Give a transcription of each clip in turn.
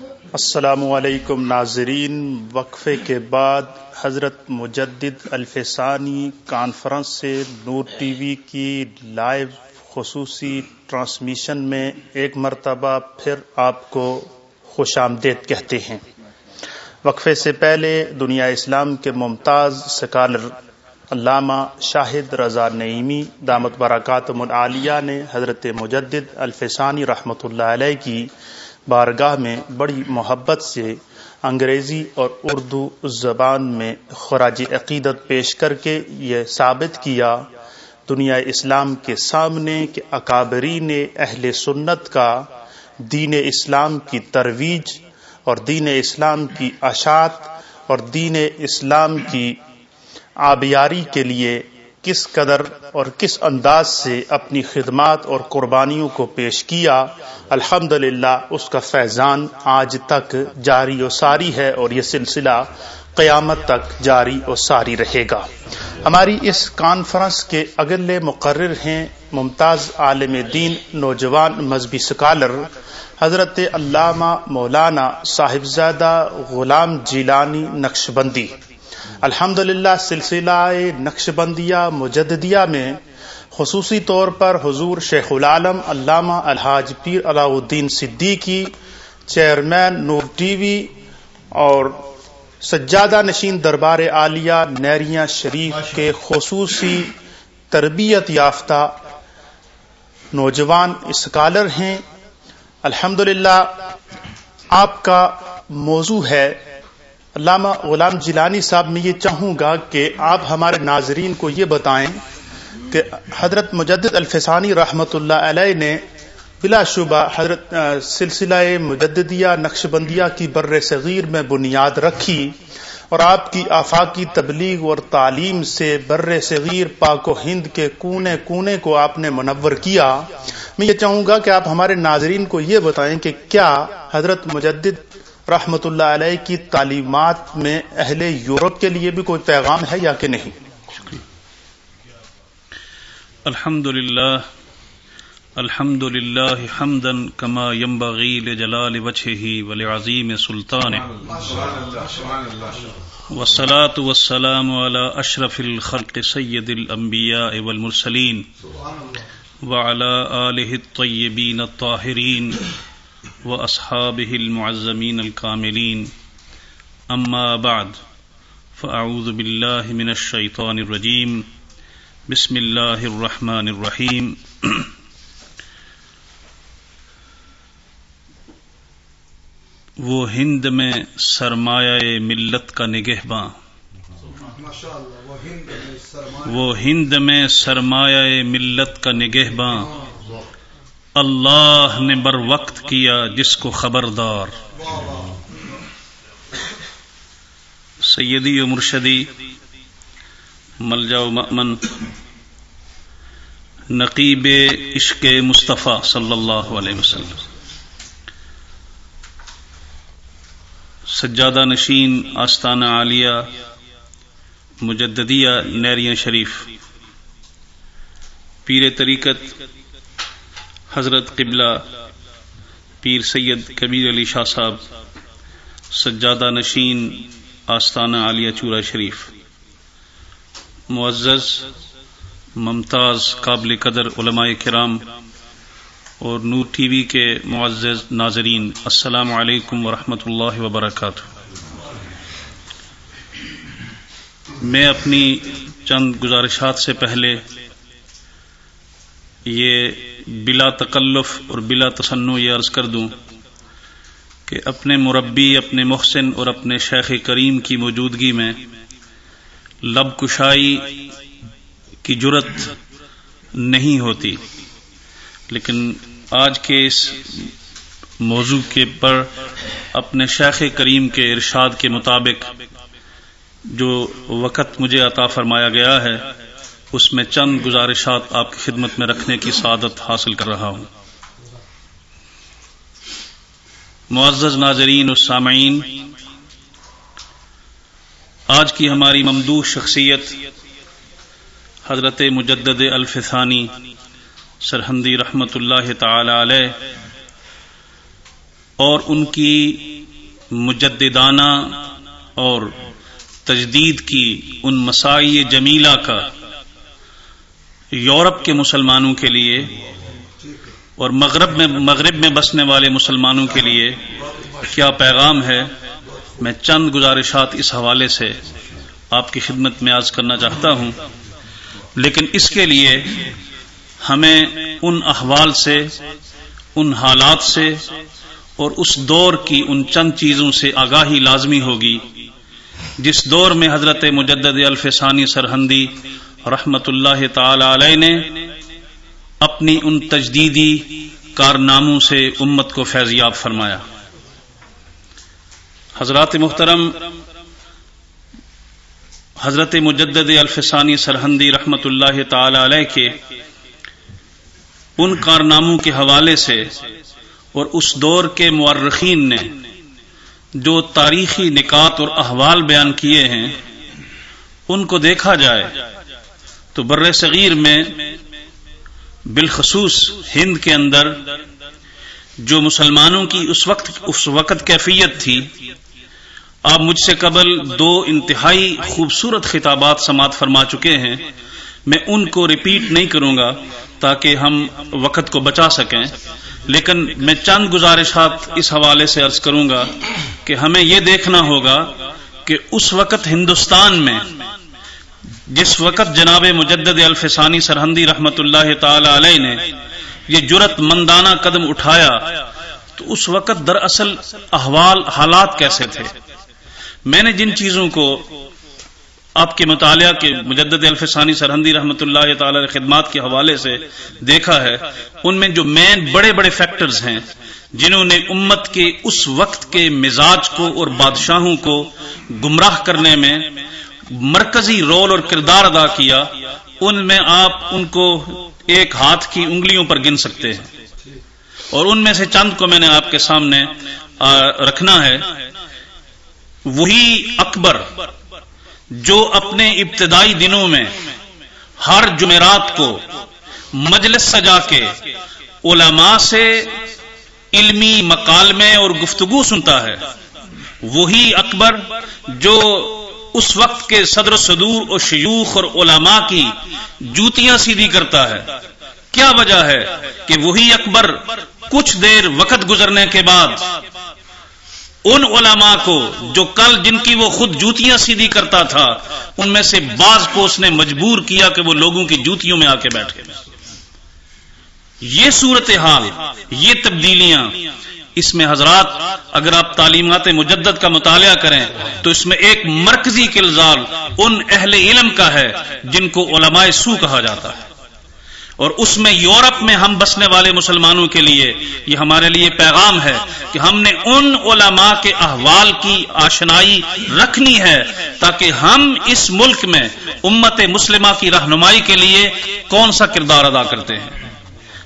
السلام علیکم ناظرین، وقفے کے بعد حضرت مجدد الفسانی کانفرنس سے نور ٹی وی کی لائیو خصوصی ٹرانسمیشن میں ایک مرتبہ پھر آپ کو خوش آمدید کہتے ہیں۔ وقفے سے پہلے دنیا اسلام کے ممتاز سکالر علامہ شاہد رضا نعیمی، دامت برکات العالیہ نے حضرت مجدد الفسانی رحمۃ اللہ علیہ کی بارگاہ میں بڑی محبت سے انگریزی اور اردو زبان میں خراج عقیدت پیش کر کے یہ ثابت کیا، دنیا اسلام کے سامنے کہ اکابرین اہل سنت کا دین اسلام کی ترویج اور دین اسلام کی اشاعت اور دین اسلام کی آبیاری کے لیے کس قدر اور کس انداز سے اپنی خدمات اور قربانیوں کو پیش کیا الحمد اس کا فیضان آج تک جاری و ساری ہے اور یہ سلسلہ قیامت تک جاری و ساری رہے گا۔ ہماری اس کانفرنس کے اگلے مقرر ہیں ممتاز عالم دین نوجوان مذہبی سکالر حضرت علامہ مولانا صاحبزادہ غلام جیلانی نقش الحمد للہ سلسلہ نقش بندیہ مجددیہ میں خصوصی طور پر حضور شیخ العالم علامہ الحاج Pir Alauddin Siddiqui, chairman Noor T V اور سجادہ نشین دربار عالیہ نیریاں شریف کے خصوصی تربیت یافتہ نوجوان اسکالر ہیں۔ الحمد آپ کا موضوع ہے علامہ غلام جیلانی صاحب، میں یہ چاہوں گا کہ آپ ہمارے ناظرین کو یہ بتائیں کہ حضرت مجدد الفسانی رحمۃ اللہ علیہ نے بلا شبہ حضرت سلسلہ مجددیہ نقش بندیہ کی بر صغیر میں بنیاد رکھی اور آپ کی آفاقی تبلیغ اور تعلیم سے بر صغیر پاک و ہند کے کونے کونے کو آپ نے منور کیا۔ میں یہ چاہوں گا کہ آپ ہمارے ناظرین کو یہ بتائیں کہ کیا حضرت مجدد رحمت اللہ علیہ کی تعلیمات میں اہل یورپ کے لیے بھی کوئی پیغام ہے یا کہ نہیں؟ الحمد للہ الحمد للہ حمدن کما ينبغي لجلال وجهه ولعظیم سلطان والصلاة والسلام على اشرف الخلق سید الانبیاء والمرسلین۔ وعلى آله الطیبین الطاہرین۔ واصحابه المعزمين الكاملين. اما بعد فاعوذ بالله من الشيطان الرجيم. بسم الله الرحمن الرحيم. وہ ہند میں سرمایہ ملت کا نگہباں وہ ہند میں سرمایہ۔ ملت کا نگہباں اللہ نے بر وقت کیا جس کو خبردار۔ سیدی و مرشدی ملجا مأمن، نقیب عشق مصطفیٰ صلی اللہ علیہ وسلم۔ سجادہ نشین، آستانہ عالیہ، مجددیہ نیریاں شریف۔ پیر طریقت حضرت قبلہ پیر سید کبیر علی شاہ صاحب، سجادہ نشین آستانہ عالیہ چورا شریف، معزز، ممتاز، قابل قدر علماء کرام اور نور ٹی وی کے معزز ناظرین، السلام علیکم ورحمۃ اللہ وبرکاتہ۔ میں اپنی چند گزارشات سے پہلے یہ بلا تکلف اور بلا تصنع یہ عرض کر دوں کہ اپنے مربی، اپنے محسن اور اپنے شیخ کریم کی موجودگی میں لب کشائی کی جرت نہیں ہوتی۔ لیکن آج کے اس موضوع کے پر اپنے شیخ کریم کے ارشاد کے مطابق جو وقت مجھے عطا فرمایا گیا ہے اس میں چند گزارشات آپ کی خدمت میں رکھنے کی سعادت حاصل کر رہا ہوں۔ معزز ناظرین السامعین، آج کی ہماری ممدوح شخصیت حضرت مجدد الفثانی سرحندی رحمت اللہ تعالی علیہ اور ان کی مجددانہ اور تجدید کی ان مسائی جمیلہ کا یورپ کے مسلمانوں کے لیے اور مغرب میں مغرب میں بسنے والے مسلمانوں کے لیے کیا پیغام ہے؟ میں چند گزارشات اس حوالے سے آپ کی خدمت میں آج کرنا چاہتا ہوں۔ لیکن اس کے لیے ہمیں ان احوال سے، ان حالات سے اور اس دور کی ان چند چیزوں سے آگاہی لازمی ہوگی۔ جس دور میں حضرت مجدد الفسانی سرحندی رحمت اللہ تعالی علیہ نے اپنی ان تجدیدی کارناموں سے امت کو فیضیاب فرمایا۔ حضرات محترم، حضرت مجدد الفسانی سرحندی رحمت اللہ تعالی علیہ کے ان کارناموں کے حوالے سے اور اس دور کے مورخین نے جو تاریخی نکات اور احوال بیان کیے ہیں، ان کو دیکھا جائے تو بر صغیر میں بالخصوص ہند کے اندر جو مسلمانوں کی اس وقت اس وقت کیفیت تھی، آپ مجھ سے قبل دو انتہائی خوبصورت خطابات سماعت فرما چکے ہیں، میں ان کو ریپیٹ نہیں کروں گا تاکہ ہم وقت کو بچا سکیں۔ لیکن میں چند گزارشات اس حوالے سے عرض کروں گا کہ ہمیں یہ دیکھنا ہوگا کہ اس وقت ہندوستان میں جس وقت جناب مجدد الفسانی سرحندی رحمت اللہ تعالی علیہ نے یہ جرت مندانہ قدم اٹھایا، تو اس وقت دراصل احوال حالات کیسے تھے؟ میں نے جن چیزوں کو آپ کے مطالعہ کے مجدد الفسانی سرحندی رحمت اللہ تعالی خدمات کے حوالے سے دیکھا ہے، ان میں جو مین بڑے بڑے فیکٹرز ہیں، جنہوں نے امت کے اس وقت کے مزاج کو اور بادشاہوں کو گمراہ کرنے میں مرکزی رول اور کردار ادا کیا، ان میں آپ ان کو ایک ہاتھ کی انگلیوں پر گن سکتے ہیں۔ اور ان میں سے چند کو میں نے آپ کے سامنے رکھنا ہے۔ وہی اکبر، جو اپنے ابتدائی دنوں میں ہر جمعرات کو مجلس سجا کے علماء سے علمی مکالمے اور گفتگو سنتا ہے۔ وہی اکبر، جو اس وقت کے صدر صدور اور شیوخ اور علماء کی جوتیاں سیدھی کرتا ہے۔ کیا وجہ ہے کہ وہی اکبر کچھ دیر وقت گزرنے کے بعد ان علماء کو جو کل جن کی وہ خود جوتیاں سیدھی کرتا تھا، ان میں سے بعض کو اس نے مجبور کیا کہ وہ لوگوں کی جوتیوں میں آ کے بیٹھے۔ یہ صورت حال یہ تبدیلیاں اس میں حضرات اگر آپ تعلیمات مجدد کا مطالعہ کریں تو اس میں ایک مرکزی کلزال ان اہل علم کا ہے جن کو علماء سو کہا جاتا ہے۔ اور اس میں یورپ میں ہم بسنے والے مسلمانوں کے لیے یہ ہمارے لیے پیغام ہے کہ ہم نے ان علماء کے احوال کی آشنائی رکھنی ہے تاکہ ہم اس ملک میں امت مسلمہ کی رہنمائی کے لیے کون سا کردار ادا کرتے ہیں۔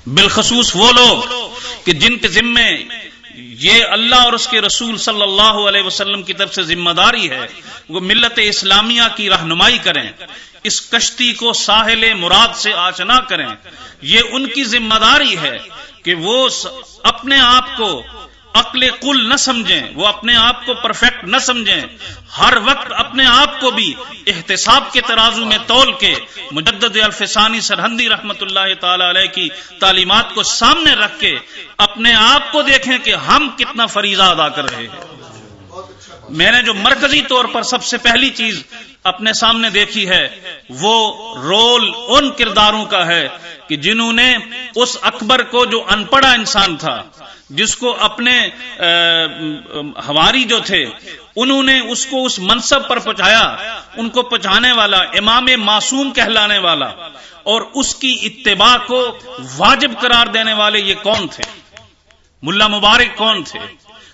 بالخصوص وہ لوگ کہ جن کے ذمے یہ اللہ اور اس کے رسول صلی اللہ علیہ وسلم کی طرف سے ذمہ داری ہے وہ ملت اسلامیہ کی رہنمائی کریں، اس کشتی کو ساحل مراد سے آچنا کریں۔ یہ ان کی ذمہ داری ہے کہ وہ اپنے آپ کو عقل کل نہ سمجھیں، وہ اپنے آپ کو پرفیکٹ نہ سمجھیں۔ ہر وقت اپنے آپ کو بھی احتساب کے ترازو میں تول کے مجدد الفسانی سرحندی رحمت اللہ تعالی علیہ کی تعلیمات کو سامنے رکھ کے اپنے آپ کو دیکھیں کہ ہم کتنا فریضہ ادا کر رہے ہیں۔ میں نے جو مرکزی طور پر سب سے پہلی چیز اپنے سامنے دیکھی ہے، وہ رول ان کرداروں کا ہے کہ جنہوں نے اس اکبر کو جو ان پڑھا انسان تھا جس کو اپنے ہماری جو تھے، انہوں نے اس کو اس منصب پر پہنچایا، ان کو پہنچانے والا، امام معصوم کہلانے والا، اور اس کی اتباع کو واجب قرار دینے والے یہ کون تھے؟ ملا مبارک کون تھے؟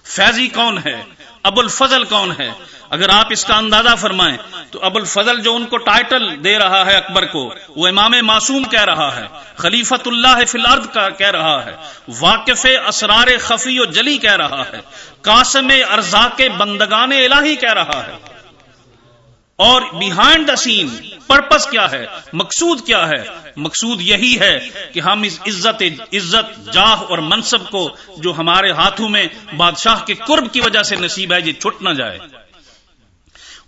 فیضی کون ہے؟ ابو الفضل کون ہے؟ اگر آپ اس کا اندازہ فرمائیں تو ابو الفضل جو ان کو ٹائٹل دے رہا ہے اکبر کو، وہ امام معصوم کہہ رہا ہے خلیفت اللہ فی الارض کا کہہ رہا ہے، واقف اسرار خفی و جلی کہہ رہا ہے، قاسم ارزا کے بندگان الہی کہہ رہا ہے اور بیہائنڈ دا سین پرپز کیا ہے، مقصود کیا ہے؟ مقصود یہی ہے کہ ہم اس عزت عزت، جاہ اور منصب کو جو ہمارے ہاتھوں میں بادشاہ کے قرب کی وجہ سے نصیب ہے، یہ چھٹ نہ جائے۔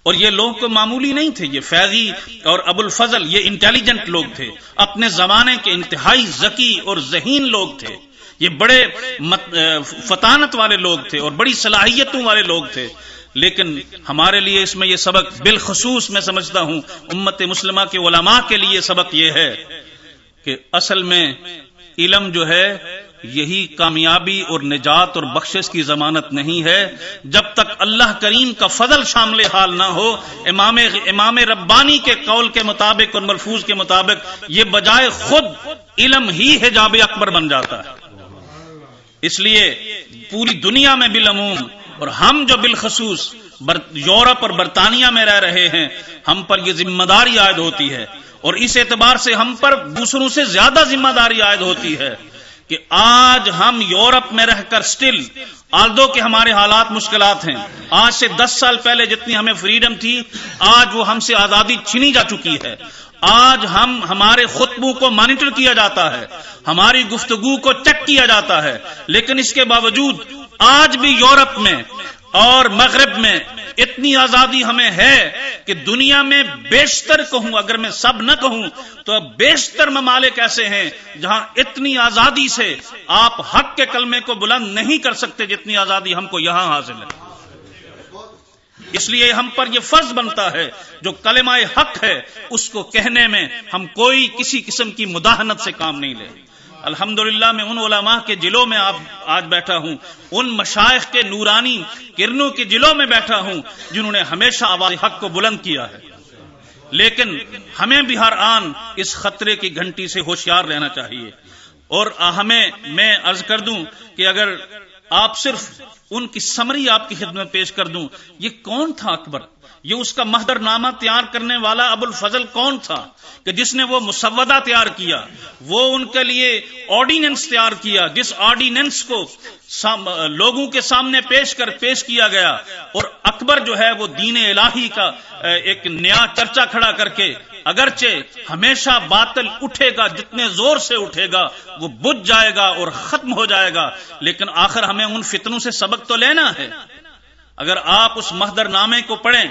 اور یہ لوگ تو معمولی نہیں تھے، یہ فیضی اور ابو الفضل، یہ انٹیلیجنٹ لوگ تھے۔ اپنے زمانے کے انتہائی ذکی اور ذہین لوگ تھے۔ یہ بڑے فطانت والے لوگ تھے اور بڑی صلاحیتوں والے لوگ تھے۔ لیکن ہمارے لیے اس میں یہ سبق بالخصوص میں سمجھتا ہوں، امت مسلمہ کے علماء کے لیے سبق یہ ہے کہ اصل میں علم جو ہے، یہی کامیابی اور نجات اور بخشش کی ضمانت نہیں ہے۔ جب تک اللہ کریم کا فضل شامل حال نہ ہو، امام امام ربانی کے قول کے مطابق اور ملفوظ کے مطابق، یہ بجائے خود علم ہی حجاب اکبر بن جاتا ہے۔ اس لیے پوری دنیا میں بالعموم اور ہم جو بالخصوص یورپ اور برطانیہ میں رہ رہے ہیں، ہم پر یہ ذمہ داری عائد ہوتی ہے۔ اور اس اعتبار سے ہم پر دوسروں سے زیادہ ذمہ داری عائد ہوتی ہے کہ آج ہم یورپ میں رہ کر سٹل آلدو کے ہمارے حالات مشکلات ہیں۔ آج سے دس سال پہلے جتنی ہمیں فریڈم تھی، آج وہ ہم سے آزادی چھینی جا چکی ہے۔ آج ہم ہمارے خطبوں کو مانیٹر کیا جاتا ہے۔ ہماری گفتگو کو چیک کیا جاتا ہے۔ لیکن اس کے باوجود آج بھی یورپ میں اور مغرب میں اتنی آزادی ہمیں ہے کہ دنیا میں بیشتر کہوں، اگر میں سب نہ کہوں، تو بیشتر ممالک ایسے ہیں جہاں اتنی آزادی سے آپ حق کے کلمے کو بلند نہیں کر سکتے جتنی آزادی ہم کو یہاں حاصل ہے۔ اس لیے ہم پر یہ فرض بنتا ہے، جو کلمہ حق ہے، اس کو کہنے میں ہم کوئی کسی قسم کی مداحنت سے کام نہیں لے۔ الحمد میں ان علماء کے جلوں میں آپ آج بیٹھا ہوں، ان مشائق کے نورانی کرنوں کے جلوں میں بیٹھا ہوں جنہوں نے ہمیشہ آواز حق کو بلند کیا ہے۔ لیکن ہمیں بھی ہر آن اس خطرے کی گھنٹی سے ہوشیار رہنا چاہیے۔ اور ہمیں، میں عرض کر دوں کہ اگر آپ صرف ان کی سمری آپ کی خدمت پیش کر دوں۔ یہ کون تھا اکبر؟ یہ اس کا مہدر نامہ تیار کرنے والا ابو الفضل کون تھا؟ کہ جس نے وہ مسودہ تیار کیا، وہ ان کے لیے آرڈیننس تیار کیا، جس آرڈیننس کو لوگوں کے سامنے پیش کر، پیش کیا گیا۔ اور اکبر جو ہے وہ دین الہی کا ایک نیا چرچا کھڑا کر کے اگرچہ ہمیشہ باطل اٹھے گا، جتنے زور سے اٹھے گا، وہ بج جائے گا اور ختم ہو جائے گا۔ لیکن آخر ہمیں ان فتنوں سے سبق تو لینا ہے۔ اگر آپ اس مہدر نامے کو پڑھیں،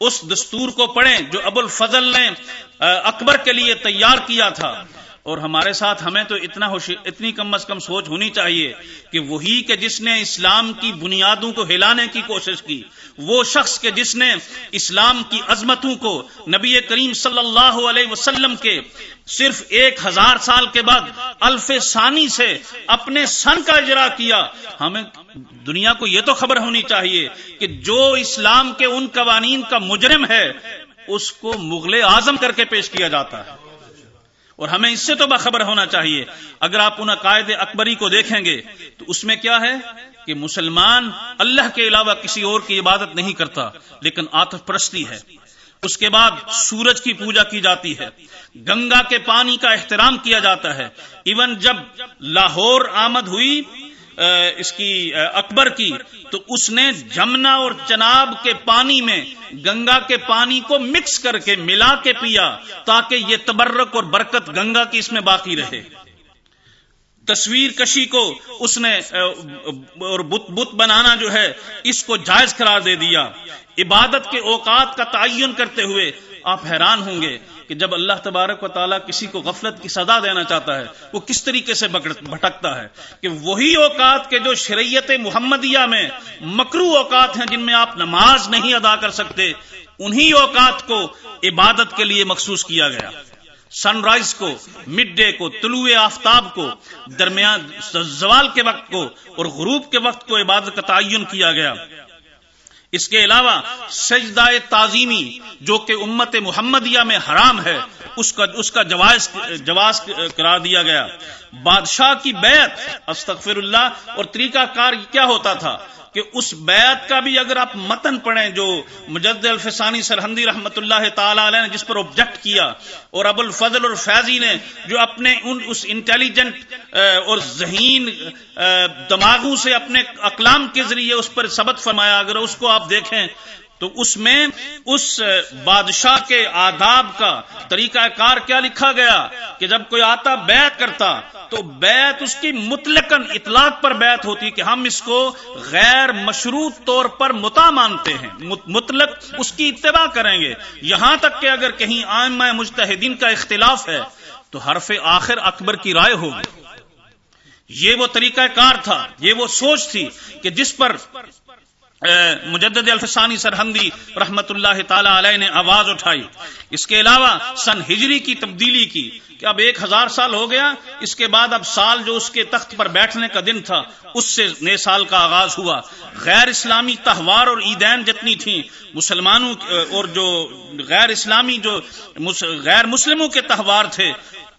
اس دستور کو پڑھیں جو ابو الفضل نے اکبر کے لیے تیار کیا تھا اور ہمارے ساتھ ہمیں تو اتنا اتنی کم از کم سوچ ہونی چاہیے کہ وہی کہ جس نے اسلام کی بنیادوں کو ہلانے کی کوشش کی، وہ شخص کے جس نے اسلام کی عظمتوں کو نبی کریم صلی اللہ علیہ وسلم کے صرف ایک ہزار سال کے بعد الف ثانی سے اپنے سن کا اجرا کیا۔ ہمیں دنیا کو یہ تو خبر ہونی چاہیے کہ جو اسلام کے ان قوانین کا مجرم ہے، اس کو مغل اعظم کر کے پیش کیا جاتا ہے۔ اور ہمیں اس سے تو باخبر ہونا چاہیے۔ اگر آپ ان عقائد اکبری کو دیکھیں گے، تو اس میں کیا ہے کہ مسلمان اللہ کے علاوہ کسی اور کی عبادت نہیں کرتا، لیکن آتف پرستی ہے۔ اس کے بعد سورج کی پوجا کی جاتی ہے، گنگا کے پانی کا احترام کیا جاتا ہے۔ ایون جب لاہور آمد ہوئی اس کی اکبر کی، تو اس نے جمنا اور چناب کے پانی میں گنگا کے پانی کو مکس کر کے ملا کے پیا تاکہ یہ تبرک اور برکت گنگا کی اس میں باقی رہے۔ تصویر کشی کو اس نے اور بت بت بنانا جو ہے، اس کو جائز قرار دے دیا۔ عبادت کے اوقات کا تعین کرتے ہوئے آپ حیران ہوں گے کہ جب اللہ تبارک و تعالیٰ کسی کو غفلت کی سزا دینا چاہتا ہے، وہ کس طریقے سے بھٹکتا ہے؟ کہ وہی اوقات کے جو شریعت محمدیہ میں مکرو اوقات ہیں جن میں آپ نماز نہیں ادا کر سکتے، انہی اوقات کو عبادت کے لیے مخصوص کیا گیا۔ سن رائز کو، مڈ ڈے کو، طلوع آفتاب کو، درمیان زوال کے وقت کو اور غروب کے وقت کو عبادت کا تعین کیا گیا۔ اس کے علاوہ سجدہ تعظیمی جو کہ امت محمدیہ میں حرام ہے، اس کا اس کا جواز جواز قرار دیا گیا۔ بادشاہ کی بیعت، استغفر اللہ، اور طریقہ کار کیا ہوتا تھا؟ کہ اس بیعت کا بھی اگر آپ متن پڑھیں جو مجد الفسانی سرحندی رحمت اللہ تعالی علیہ نے جس پر آبجیکٹ کیا، اور ابو الفضل اور فیضی نے جو اپنے ان اس انٹیلیجنٹ اور ذہین دماغوں سے اپنے اقلام کے ذریعے اس پر سبق فرمایا، اگر اس کو آپ دیکھیں تو اس میں اس بادشاہ کے آداب کا طریقہ کار کیا لکھا گیا کہ جب کوئی آتا بیعت کرتا تو بیعت اس کی مطلق اطلاق پر بیعت ہوتی کہ ہم اس کو غیر مشروط طور پر متا مانتے ہیں مطلق اس کی اتباع کریں گے۔ یہاں تک کہ اگر کہیں عام مجتہدین کا اختلاف ہے تو حرف آخر اکبر کی رائے ہوگی۔ یہ وہ طریقہ کار تھا، یہ وہ سوچ تھی کہ جس پر مجدد الفسانی سرحندی رحمت اللہ تعالی علیہ نے آواز اٹھائی۔ اس کے علاوہ سن ہجری کی تبدیلی کی، کہ اب ایک ہزار سال ہو گیا، اس کے بعد اب سال جو اس کے تخت پر بیٹھنے کا دن تھا، اس سے نئے سال کا آغاز ہوا۔ غیر اسلامی تہوار اور عیدین جتنی تھیں، مسلمانوں اور جو غیر اسلامی جو غیر مسلموں کے تہوار تھے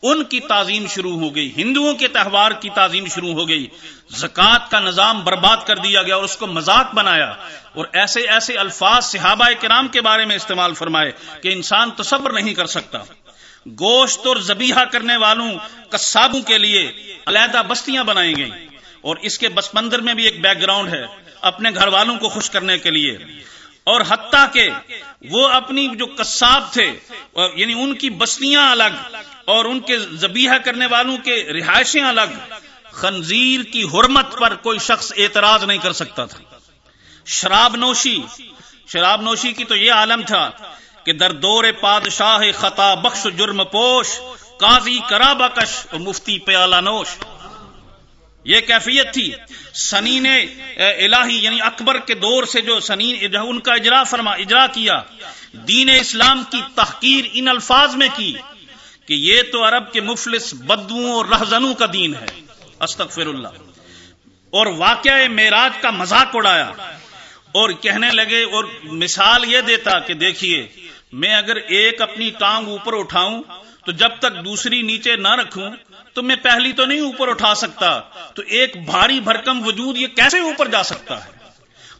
ان کی تعظیم شروع ہو گئی ہندوؤں کے تہوار کی تعظیم شروع ہو گئی زکوٰۃ کا نظام برباد کر دیا گیا اور اس کو مذاق بنایا اور ایسے ایسے الفاظ صحابہ کرام کے بارے میں استعمال فرمائے کہ انسان تصور نہیں کر سکتا۔ گوشت اور زبیحہ کرنے والوں کسابوں کے لیے علیحدہ بستیاں بنائی گئیں اور اس کے بس مندر میں بھی ایک بیک گراؤنڈ ہے اپنے گھر والوں کو خوش کرنے کے لیے۔ اور حتیٰ کہ وہ اپنی جو کساب تھے یعنی ان کی بستیاں الگ اور ان کے زبیحہ کرنے والوں کے رہائشیں الگ، خنزیر کی حرمت پر کوئی شخص اعتراض نہیں کر سکتا تھا۔ شراب نوشی شراب نوشی کی تو یہ عالم تھا کہ در دور پادشاہ خطا بخش جرم پوش، قاضی کرا بکش اور مفتی پیالہ نوش۔ یہ کیفیت تھی۔ سنین الہی یعنی اکبر کے دور سے جو سنین ان کا اجرا فرما اجرا کیا۔ دین اسلام کی تحقیر ان الفاظ میں کی کہ یہ تو عرب کے مفلس بدوؤں اور رہزنوں کا دین ہے۔ استغفر اللہ اور واقعہ معراج کا مذاق اڑایا۔ اور کہنے لگے اور مثال یہ دیتا کہ دیکھیے، میں اگر ایک اپنی ٹانگ اوپر اٹھاؤں تو جب تک دوسری نیچے نہ رکھوں تو میں پہلی تو نہیں اوپر اٹھا سکتا، تو ایک بھاری بھرکم وجود یہ کیسے اوپر جا سکتا ہے؟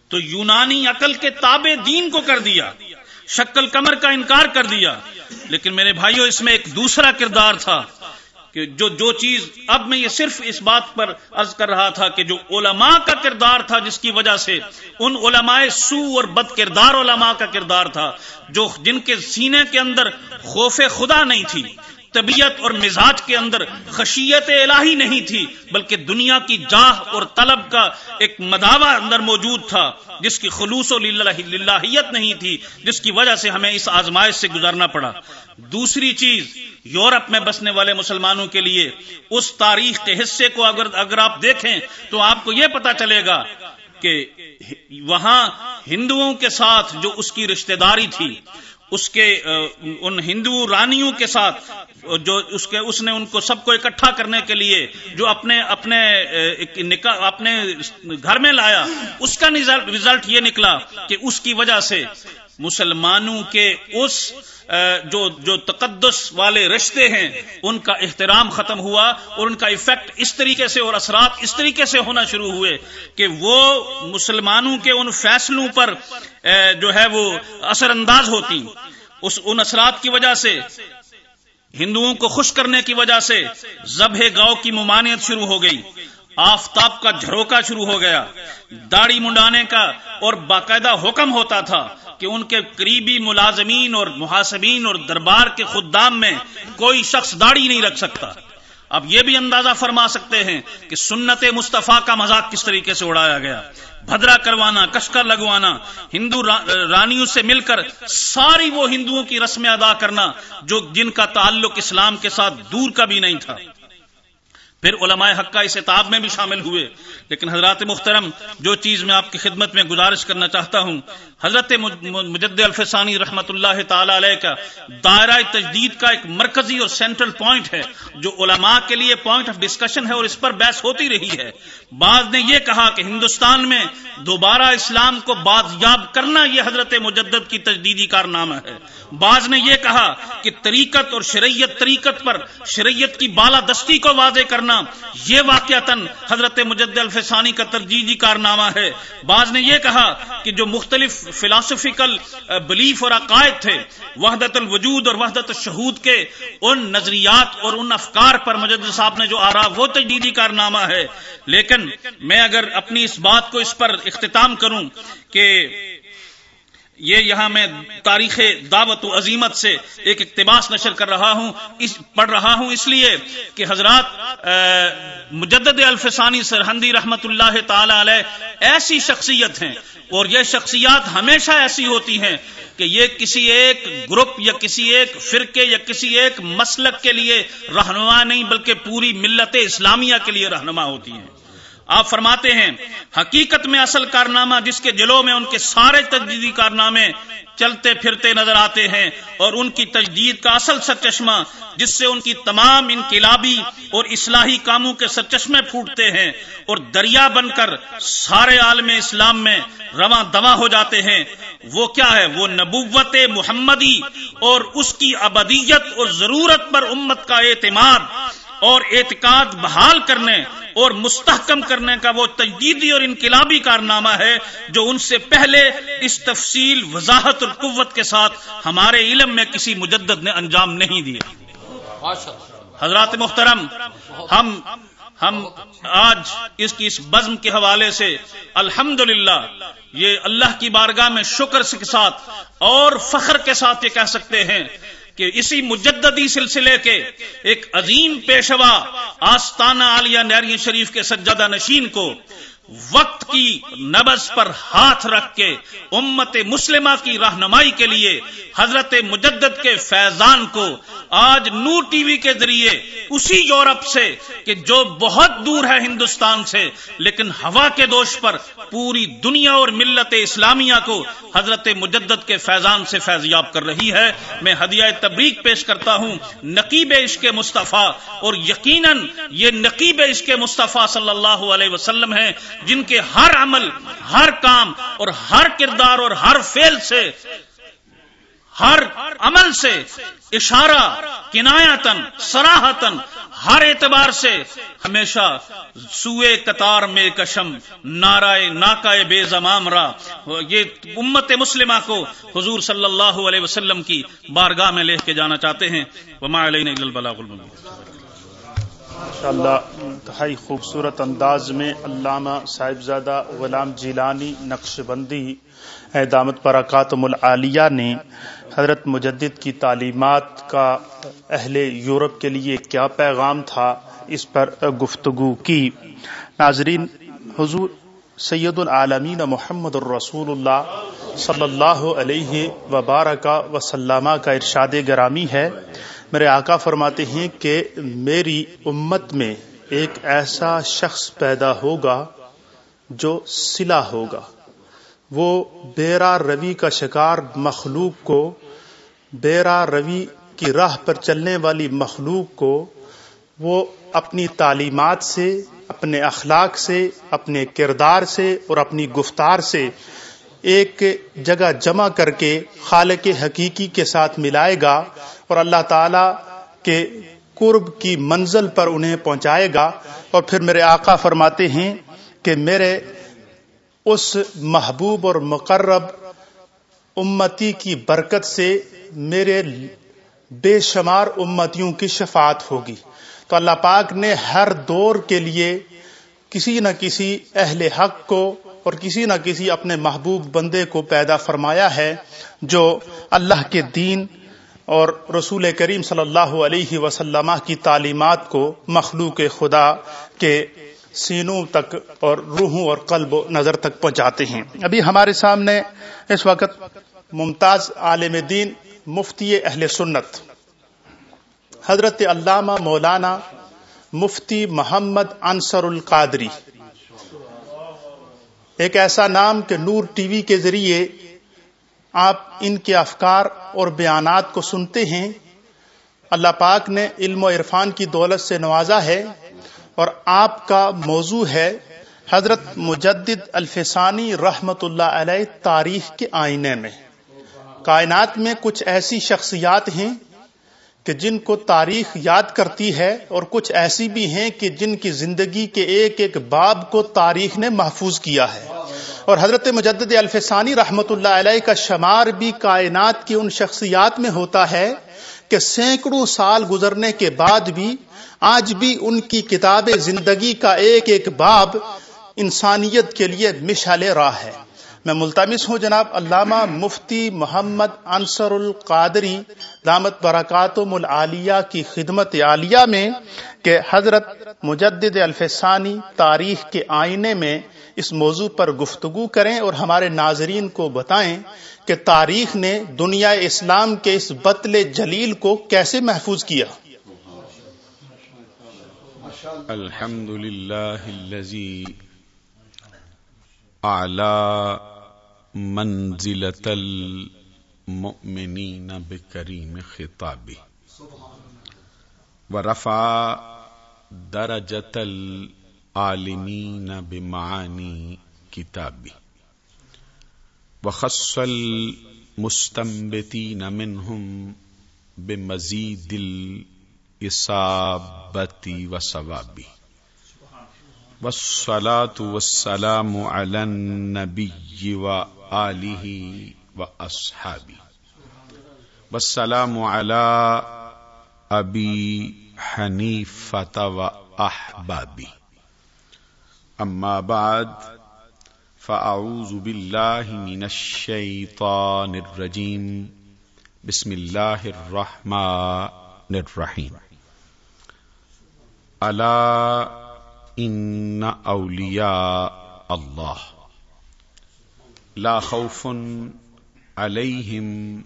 تو یونانی عقل کے تابع دین کو کر دیا، شکل کمر کا انکار کر دیا۔ لیکن میرے بھائیوں اس میں ایک دوسرا کردار تھا کہ جو جو چیز اب میں یہ صرف اس بات پر عرض کر رہا تھا کہ جو علماء کا کردار تھا جس کی وجہ سے ان علماء سو اور بد کردار علماء کا کردار تھا، جو جن کے سینے کے اندر خوف خدا نہیں تھی طبیعت اور مزاج کے اندر خشیت الہی نہیں تھی، بلکہ دنیا کی جاہ اور طلب کا ایک مداوع اندر موجود تھا، جس کی خلوص و للہیت نہیں تھی، جس کی وجہ سے ہمیں اس آزمائش سے گزارنا پڑا۔ دوسری چیز، یورپ میں بسنے والے مسلمانوں کے لیے اس تاریخ کے حصے کو اگر اگر آپ دیکھیں تو آپ کو یہ پتا چلے گا کہ وہاں ہندوؤں کے ساتھ جو اس کی رشتہ داری تھی اس کے ان ہندو رانیوں کے ساتھ، جو اس کے، اس نے ان کو سب کو اکٹھا کرنے کے لیے، جو اپنے اپنے اپنے گھر میں لایا، اس کا ریزلٹ یہ نکلا کہ اس کی وجہ سے مسلمانوں کے اس جو جو تقدس والے رشتے ہیں، ان کا احترام ختم ہوا اور ان کا افیکٹ اس طریقے سے اور اثرات اس طریقے سے ہونا شروع ہوئے کہ وہ مسلمانوں کے ان فیصلوں پر جو ہے وہ اثر انداز ہوتی۔ اس ان اثرات کی وجہ سے، ہندوؤں کو خوش کرنے کی وجہ سے زبہ گاؤں کی ممانعت شروع ہو گئی۔ آفتاب کا جھروکا شروع ہو گیا۔ داڑھی منڈانے کا اور باقاعدہ حکم ہوتا تھا۔ کہ ان کے قریبی ملازمین اور محاسبین اور دربار کے خدام میں کوئی شخص داڑھی نہیں رکھ سکتا۔ اب یہ بھی اندازہ فرما سکتے ہیں کہ سنت مصطفیٰ کا مذاق کس طریقے سے اڑایا گیا۔ بھدرا کروانا، کشکر لگوانا، ہندو رانیوں سے مل کر ساری وہ ہندوؤں کی رسمیں ادا کرنا جو جن کا تعلق اسلام کے ساتھ دور کا بھی نہیں تھا۔ پھر علماء حق کا اس اتاب میں بھی شامل ہوئے۔ لیکن حضرات محترم، جو چیز میں آپ کی خدمت میں گزارش کرنا چاہتا ہوں حضرت مجد الفسانی رحمت اللہ تعالی علیہ کا دائرہ تجدید کا ایک مرکزی اور سینٹرل پوائنٹ ہے جو علماء کے لیے پوائنٹ آف ڈسکشن ہے اور اس پر بحث ہوتی رہی ہے۔ بعض نے یہ کہا کہ ہندوستان میں دوبارہ اسلام کو بازیاب کرنا یہ حضرت مجدد کی تجدیدی کارنامہ ہے۔ بعض نے یہ کہا کہ طریقت اور شریعت طریقت پر شریعت کی بالادستی کو واضح کرنا یہ واقعات حضرت مجد الفسانی کا ترجیحی کارنامہ ہے۔ بعض نے یہ کہا کہ جو مختلف فلاسفیکل بلیف uh, اور عقائد تھے، وحدت الوجود اور وحدت الشہود کے ان نظریات اور ان افکار پر مجد صاحب نے جو آرا، وہ تجدیدی کارنامہ ہے۔ لیکن میں اگر اپنی اس بات کو اس پر اختتام کروں کہ یہ یہاں میں تاریخ دعوت و عظیمت سے ایک اقتباس نشر کر رہا ہوں، اس پڑھ رہا ہوں اس لیے کہ حضرات مجدد الفسانی سرحندی رحمت اللہ تعالی علیہ ایسی شخصیت ہیں اور یہ شخصیات ہمیشہ ایسی ہوتی ہیں کہ یہ کسی ایک گروپ یا کسی ایک فرقے یا کسی ایک مسلک کے لیے رہنما نہیں، بلکہ پوری ملت اسلامیہ کے لیے رہنما ہوتی ہیں۔ آپ فرماتے ہیں، حقیقت میں اصل کارنامہ جس کے دلوں میں ان کے سارے تجدیدی کارنامے چلتے پھرتے نظر آتے ہیں اور ان کی تجدید کا اصل سرچشمہ جس سے ان کی تمام انقلابی اور اصلاحی کاموں کے سرچشمے پھوٹتے ہیں اور دریا بن کر سارے عالم اسلام میں رواں دواں ہو جاتے ہیں، وہ کیا ہے؟ وہ نبوت محمدی اور اس کی ابدیت اور ضرورت پر امت کا اعتماد اور اعتقاد بحال کرنے اور مستحکم کرنے کا وہ تجدیدی اور انقلابی کارنامہ ہے جو ان سے پہلے اس تفصیل وضاحت اور قوت کے ساتھ ہمارے علم میں کسی مجدد نے انجام نہیں دیا۔ حضرات محترم، ہم ہم آج اس کی اس بزم کے حوالے سے الحمد یہ اللہ کی بارگاہ میں شکر کے ساتھ اور فخر کے ساتھ یہ کہہ سکتے ہیں کہ اسی مجددی سلسلے کے ایک عظیم پیشوا آستانہ عالیہ نیری شریف کے سجادہ نشین کو وقت کی نبز پر ہاتھ رکھ کے امت مسلمہ کی رہنمائی کے لیے حضرت مجدد کے فیضان کو آج نور ٹی وی کے ذریعے اسی یورپ سے کہ جو بہت دور ہے ہندوستان سے، لیکن ہوا کے دوش پر پوری دنیا اور ملت اسلامیہ کو حضرت مجدد کے فیضان سے فیضیاب کر رہی ہے۔ میں ہدیہ تبریک پیش کرتا ہوں، نقیب عشق مصطفیٰ، اور یقیناً یہ نقیب عشق مصطفیٰ صلی اللہ علیہ وسلم ہے جن کے ہر عمل، ہر کام اور ہر کردار اور ہر فیل سے ہر عمل سے، اشارہ کنایتن سراہتن ہر اعتبار سے ہمیشہ سوئے قطار میں کشم نارائ ناکائے بے زمام را یہ امت مسلمہ کو حضور صلی اللہ علیہ وسلم کی بارگاہ میں لے کے جانا چاہتے ہیں۔ وما علیہ البلاغ المبین۔ اللہ انتہائی خوبصورت انداز میں علامہ صاحبزادہ غلام جیلانی نقش بندی دامت پراکاتم العالیہ نے حضرت مجدد کی تعلیمات کا اہل یورپ کے لیے کیا پیغام تھا اس پر گفتگو کی۔ ناظرین، حضور سید العالمین محمد الرسول اللہ صلی اللہ علیہ وبارک وسلامہ کا ارشاد گرامی ہے۔ میرے آقا فرماتے ہیں کہ میری امت میں ایک ایسا شخص پیدا ہوگا جو سلا ہوگا۔ وہ بیرا روی کا شکار مخلوق کو، بیرا روی کی راہ پر چلنے والی مخلوق کو وہ اپنی تعلیمات سے، اپنے اخلاق سے، اپنے کردار سے اور اپنی گفتار سے ایک جگہ جمع کر کے خالق حقیقی کے ساتھ ملائے گا اور اللہ تعالی کے قرب کی منزل پر انہیں پہنچائے گا۔ اور پھر میرے آقا فرماتے ہیں کہ میرے اس محبوب اور مقرب امتی کی برکت سے میرے بے شمار امتیوں کی شفاعت ہوگی۔ تو اللہ پاک نے ہر دور کے لیے کسی نہ کسی اہل حق کو اور کسی نہ کسی اپنے محبوب بندے کو پیدا فرمایا ہے جو اللہ کے دین اور رسول کریم صلی اللہ علیہ وسلم کی تعلیمات کو مخلوق خدا کے سینوں تک اور روحوں اور قلب و نظر تک پہنچاتے ہیں۔ ابھی ہمارے سامنے اس وقت ممتاز عالم دین مفتی اہل سنت حضرت علامہ مولانا مفتی محمد انصر القادری۔ ایک ایسا نام کہ نور ٹی وی کے ذریعے آپ ان کے افکار اور بیانات کو سنتے ہیں۔ اللہ پاک نے علم و عرفان کی دولت سے نوازا ہے۔ اور آپ کا موضوع ہے حضرت مجدد الفسانی رحمت اللہ علیہ تاریخ کے آئینے میں۔ کائنات میں کچھ ایسی شخصیات ہیں کہ جن کو تاریخ یاد کرتی ہے اور کچھ ایسی بھی ہیں کہ جن کی زندگی کے ایک ایک باب کو تاریخ نے محفوظ کیا ہے۔ اور حضرت مجدد الفسانی رحمت اللہ علیہ کا شمار بھی کائنات کی ان شخصیات میں ہوتا ہے کہ سینکڑوں سال گزرنے کے بعد بھی آج بھی ان کی کتاب زندگی کا ایک ایک باب انسانیت کے لیے مشعل راہ ہے۔ میں ملتمس ہوں جناب علامہ مفتی محمد انصر القادری، دامت برکاتم العالیہ کی خدمت عالیہ میں کہ حضرت مجدد الفسانی تاریخ کے آئینے میں اس موضوع پر گفتگو کریں اور ہمارے ناظرین کو بتائیں کہ تاریخ نے دنیا اسلام کے اس بطل جلیل کو کیسے محفوظ کیا۔ الحمد للہ اعلی منزلت المؤمنین بکریم خطابی ورفع درجت العالمین بمعانی کتابی وخص المستنبتین منهم بمزید الاصابتی وصوابی والصلاة والسلام على النبي وآله وأصحابه. والسلام على أبي حنيفة وأحبابي أما بعد، فأعوذ بالله من الشيطان الرجيم. بسم الله الرحمن الرحيم. ألا ان اولیاء اللہ. لا خوف علیہم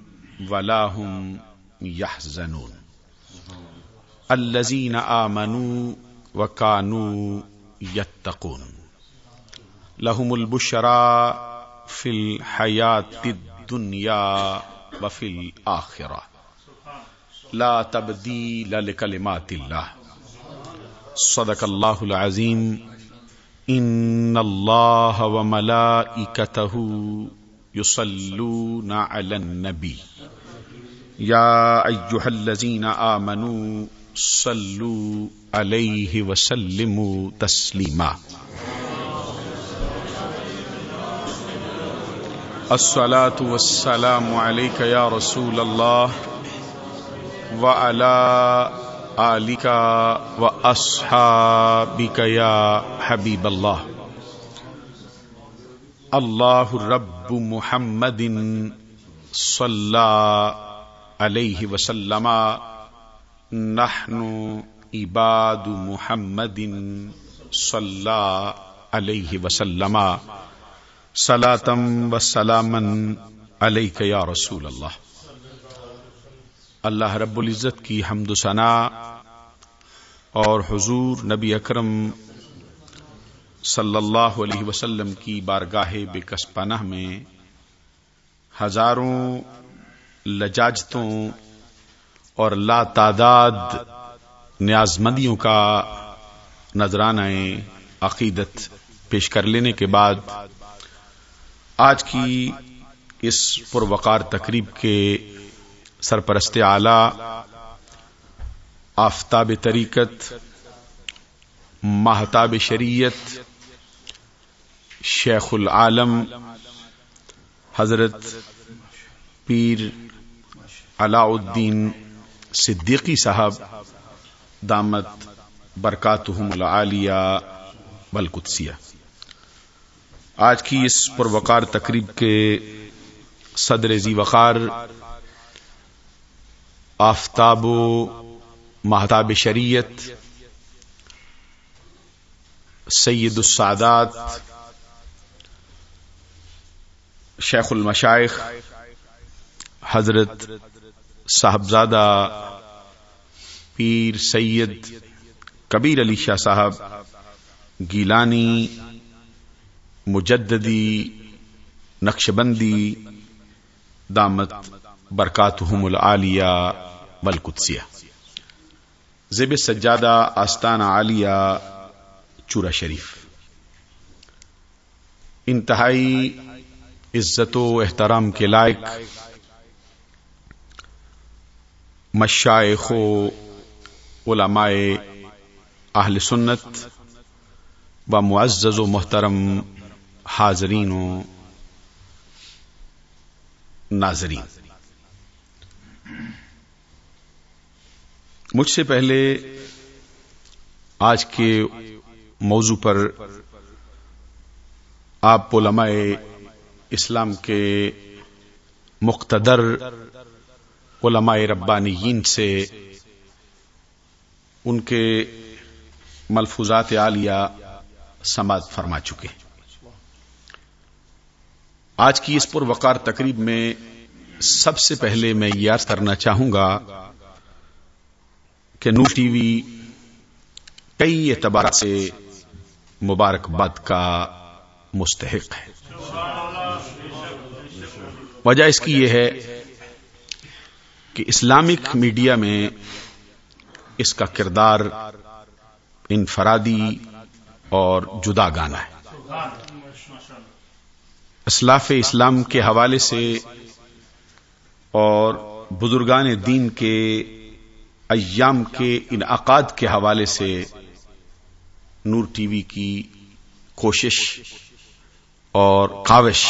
ولا هم يحزنون الذين آمنوا وكانوا يتقون لهم البشرى في الحياة الدنيا وفي الآخرة لا تبديل لكلمات الله صدق اللہ العظیم. ان اللہ وملائکته يصلون على النبي يا ايها الذين امنوا صلوا عليه وسلموا تسليما الصلاة والسلام عليك يا رسول الله وعلى آلك وأصحابك يا حبيب الله الله رب محمد صلى عليه وسلم، نحن عباد محمد صلى عليه وسلم۔ صلاة وسلاما عليك يا رسول الله اللہ رب العزت کی حمد و ثنا اور حضور نبی اکرم صلی اللہ علیہ وسلم کی بارگاہ بے پناہ میں ہزاروں لجاجتوں اور لا تعداد نیازمندیوں کا نذرانہ عقیدت پیش کر لینے کے بعد آج کی اس پروقار تقریب کے سرپرست اعلی، آفتاب طریقت محتاب شریعت، شیخ العالم، حضرت پیر علاء الدین صدیقی صاحب، دامت برکاتہم العالیہ بلقدسیہ آج کی اس پروقار تقریب کے صدر زی وقار آفتاب و محتاب شریعت، سید السادات، شیخ المشائخ، حضرت صاحبزادہ پیر سید کبیر علی شاہ صاحب، گیلانی، مجددی نقش بندی دامت برکاتہم العالیہ بلقدسیہ زب سجادہ آستانہ عالیہ چورا شریف۔ انتہائی عزت و احترام کے لائق مشائق و علماء اہل سنت و معزز و محترم حاضرین و ناظرین۔ مجھ سے پہلے آج کے موضوع پر آپ علماء اسلام کے مقتدر علماء ربانیین سے ان کے ملفوظات عالیہ سماعت فرما چکے آج کی اس پر وقار تقریب میں سب سے پہلے میں یہ کرنا چاہوں گا کہ نور ٹی وی کئی اعتبار سے مبارکباد کا مستحق ہے۔ وجہ اس کی یہ ہے کہ اسلامک میڈیا میں اس کا کردار انفرادی اور جدا گانا ہے۔ اسلاف اسلام کے حوالے سے اور بزرگان دین کے ایام کے انعقاد کے حوالے سے نور ٹی وی کی کوشش اور کاوش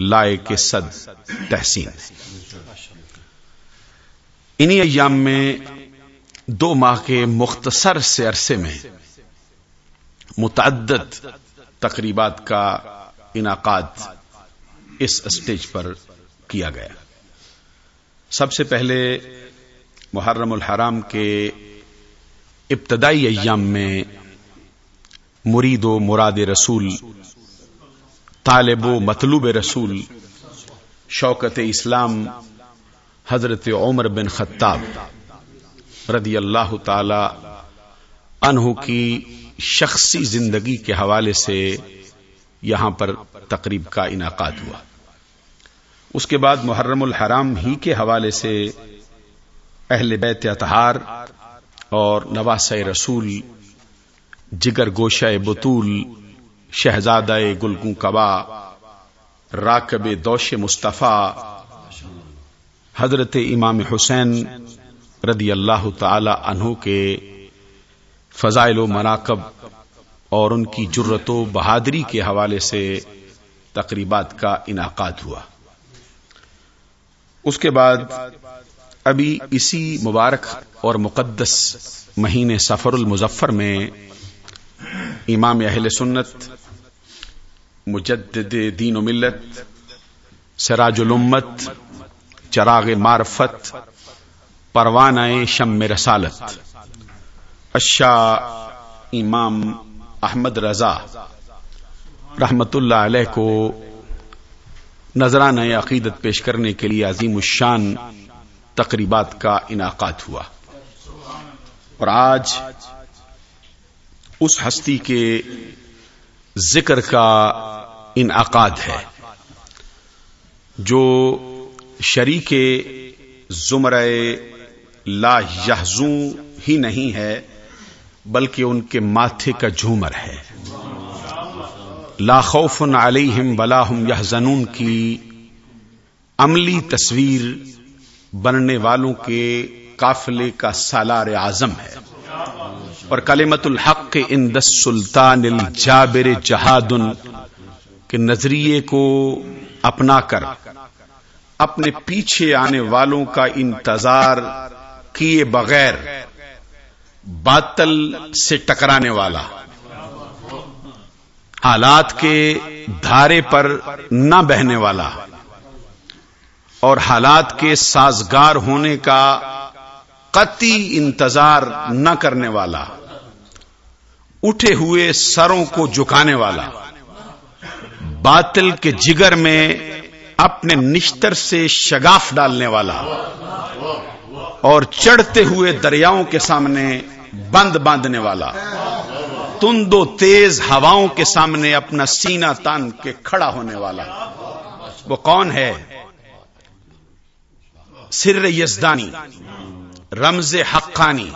لائے کے صد تحسین۔ انہی ایام میں دو ماہ کے مختصر سے عرصے میں متعدد تقریبات کا انعقاد اس اسٹیج پر کیا گیا۔ سب سے پہلے محرم الحرام کے ابتدائی ایام میں مرید و مراد رسول، طالب و مطلوب رسول، شوکت اسلام حضرت عمر بن خطاب رضی اللہ تعالی انہوں کی شخصی زندگی کے حوالے سے یہاں پر تقریب کا انعقاد ہوا۔ اس کے بعد محرم الحرام ہی کے حوالے سے اہل بیت اتہار اور نواس رسول، جگر گوشہ بطول، شہزادہ گلگوں کبا، راکب دوش مصطفیٰ، حضرت امام حسین رضی اللہ تعالی عنہ کے فضائل و مناقب اور ان کی جرت و بہادری کے حوالے سے تقریبات کا انعقاد ہوا۔ اس کے بعد ابھی اسی مبارک اور مقدس مہینے سفر المظفر میں امام اہل سنت، مجدد دین و ملت، سراج الامت، چراغ معرفت، پروانہ شم رسالت اشا امام احمد رضا، رحمت اللہ علیہ کو نذرانہ عقیدت پیش کرنے کے لیے عظیم الشان تقریبات کا انعقاد ہوا۔ اور آج اس ہستی کے ذکر کا انعقاد ہے، جو شریک زمرے لا یحزوں ہی نہیں ہے، بلکہ ان کے ماتھے کا جھومر ہے۔ لا خوف علیہم ولا هم یحزنون کی عملی تصویر بننے والوں کے قافلے کا سالار اعظم ہے۔ اور کلمت الحق ان دس سلطان الجابر جہاد کے نظریے کو اپنا کر، اپنے پیچھے آنے والوں کا انتظار کیے بغیر باطل سے ٹکرانے والا۔ حالات کے دھارے پر نہ بہنے والا۔ اور حالات کے سازگار ہونے کا قطعی انتظار نہ کرنے والا، اٹھے ہوئے سروں کو جھکانے والا، باطل کے جگر میں اپنے نشتر سے شگاف ڈالنے والا اور چڑھتے ہوئے دریاؤں کے سامنے بند باندھنے والا، تند و تیز ہواؤں کے سامنے اپنا سینہ تان کے کھڑا ہونے والا، وہ کون ہے؟ سر یزدانی، رمز حقانی،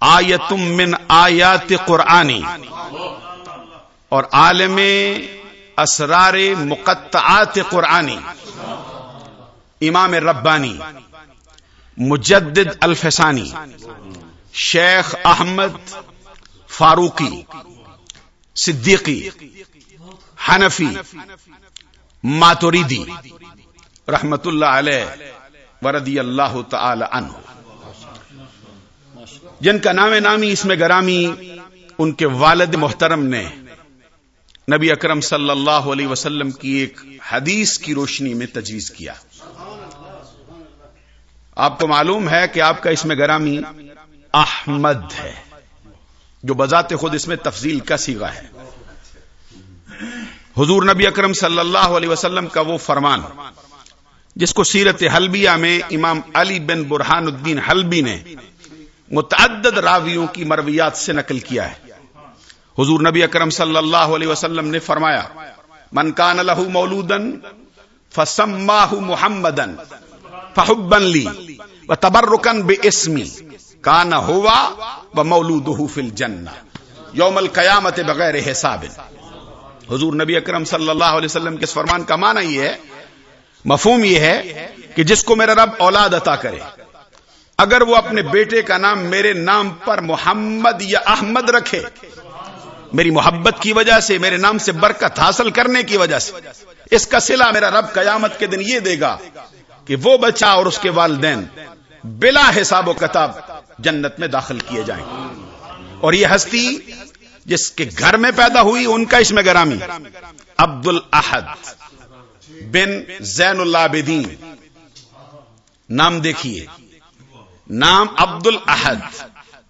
آیتم من آیات قرآنی، اور عالم اسرار مقطعات قرآنی، امام ربانی، مجدد الفسانی، شیخ احمد فاروقی، صدیقی، حنفی، ماتوریدی، رحمت اللہ علیہ وردی اللہ تعالی عنہ۔ جن کا نام نامی، اس میں گرامی، ان کے والد محترم نے نبی اکرم صلی اللہ علیہ وسلم کی ایک حدیث کی روشنی میں تجویز کیا۔ آپ کو معلوم ہے کہ آپ کا اس میں گرامی احمد ہے، جو بذات خود اس میں تفضیل کا سیگا ہے۔ حضور نبی اکرم صلی اللہ علیہ وسلم کا وہ فرمان۔ جس کو سیرت حلبیہ میں امام علی بن برہان الدین حلبی نے متعدد راویوں کی مرویات سے نقل کیا ہے۔ حضور نبی اکرم صلی اللہ علیہ وسلم نے فرمایا، من کان له مولودن فسماہ محمدن فحبن لی وتبرکن باسمی کان ہوا ومولودہ فی الجنہ یوم القیامت بغیر حساب حضور نبی اکرم صلی اللہ علیہ وسلم کے اس فرمان کا معنی یہ ہے مفہوم یہ ہے کہ جس کو میرا رب اولاد عطا کرے۔ اگر وہ اپنے بیٹے کا نام میرے نام پر محمد یا احمد رکھے، میری محبت کی وجہ سے، میرے نام سے برکت حاصل کرنے کی وجہ سے، اس کا سلا میرا رب قیامت کے دن یہ دے گا کہ وہ بچہ اور اس کے والدین بلا حساب و کتاب جنت میں داخل کیے جائیں۔ اور یہ ہستی جس کے گھر میں پیدا ہوئی، ان کا اس میں گرامی۔ عبد الحد بن زین العابدین۔ نام دیکھیے۔ نام عبد الحد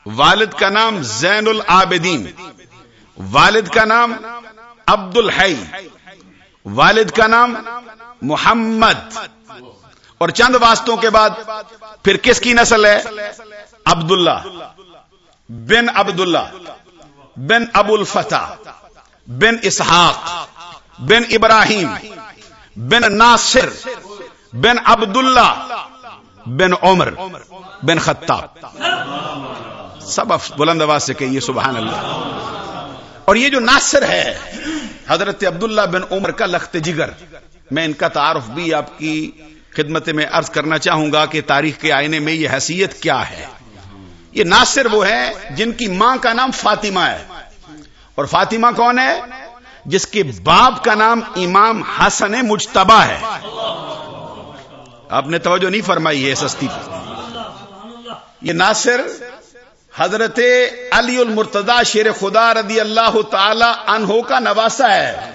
والد کا نام زین العابدین۔ والد کا نام عبد الحی والد کا نام محمد۔ اور چند واسطوں کے بعد پھر کس کی نسل ہے؟ عبداللہ۔ بن عبداللہ۔ بن ابو الفتح بن اسحاق۔ بن ابراہیم۔ بن ناصر، بن عبداللہ، بن عمر، بن خطاب۔ سب بلند آواز سے کہیے سبحان اللہ اور یہ جو ناصر ہے، حضرت عبداللہ بن عمر کا لخت جگر۔ میں ان کا تعارف بھی آپ کی خدمت میں عرض کرنا چاہوں گا کہ تاریخ کے آئینے میں یہ حیثیت کیا ہے۔ یہ ناصر وہ ہے جن کی ماں کا نام فاطمہ ہے۔ اور فاطمہ کون ہے؟ جس کے باپ کا نام امام حسن مجتبہ ہے۔ آپ نے توجہ نہیں فرمائی ہے سستی یہ ناصر حضرت علی المرتضی شیر خدا رضی اللہ تعالی عنہ کا نواسا ہے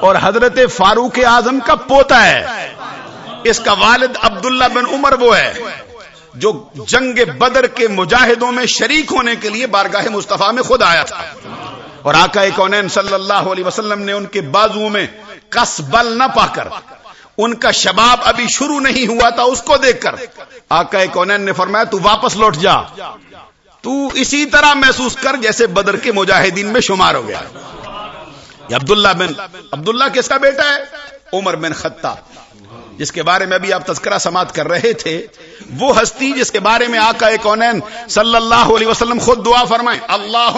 اور حضرت فاروق اعظم کا پوتا ہے۔ اس کا والد عبداللہ بن عمر وہ ہے جو جنگ بدر کے مجاہدوں میں شریک ہونے کے لیے بارگاہ مصطفیٰ میں خود آیا تھا۔ اور آقا کونین صلی اللہ علیہ وسلم نے ان کے بازو میں کس بل نہ پا کر، ان کا شباب ابھی شروع نہیں ہوا تھا اس کو دیکھ کر۔ آقا کونین نے فرمایا، تو واپس لوٹ جا۔ تو اسی طرح محسوس کر جیسے بدر کے مجاہدین میں شمار ہو گیا۔ یہ عبداللہ بن، عبداللہ کس کا بیٹا ہے؟ عمر بن خطہ جس کے بارے میں ابھی آپ تذکرہ سماعت کر رہے تھے، وہ ہستی جس کے بارے میں آقا کونین صلی اللہ علیہ وسلم خود دعا فرمائیں اللہ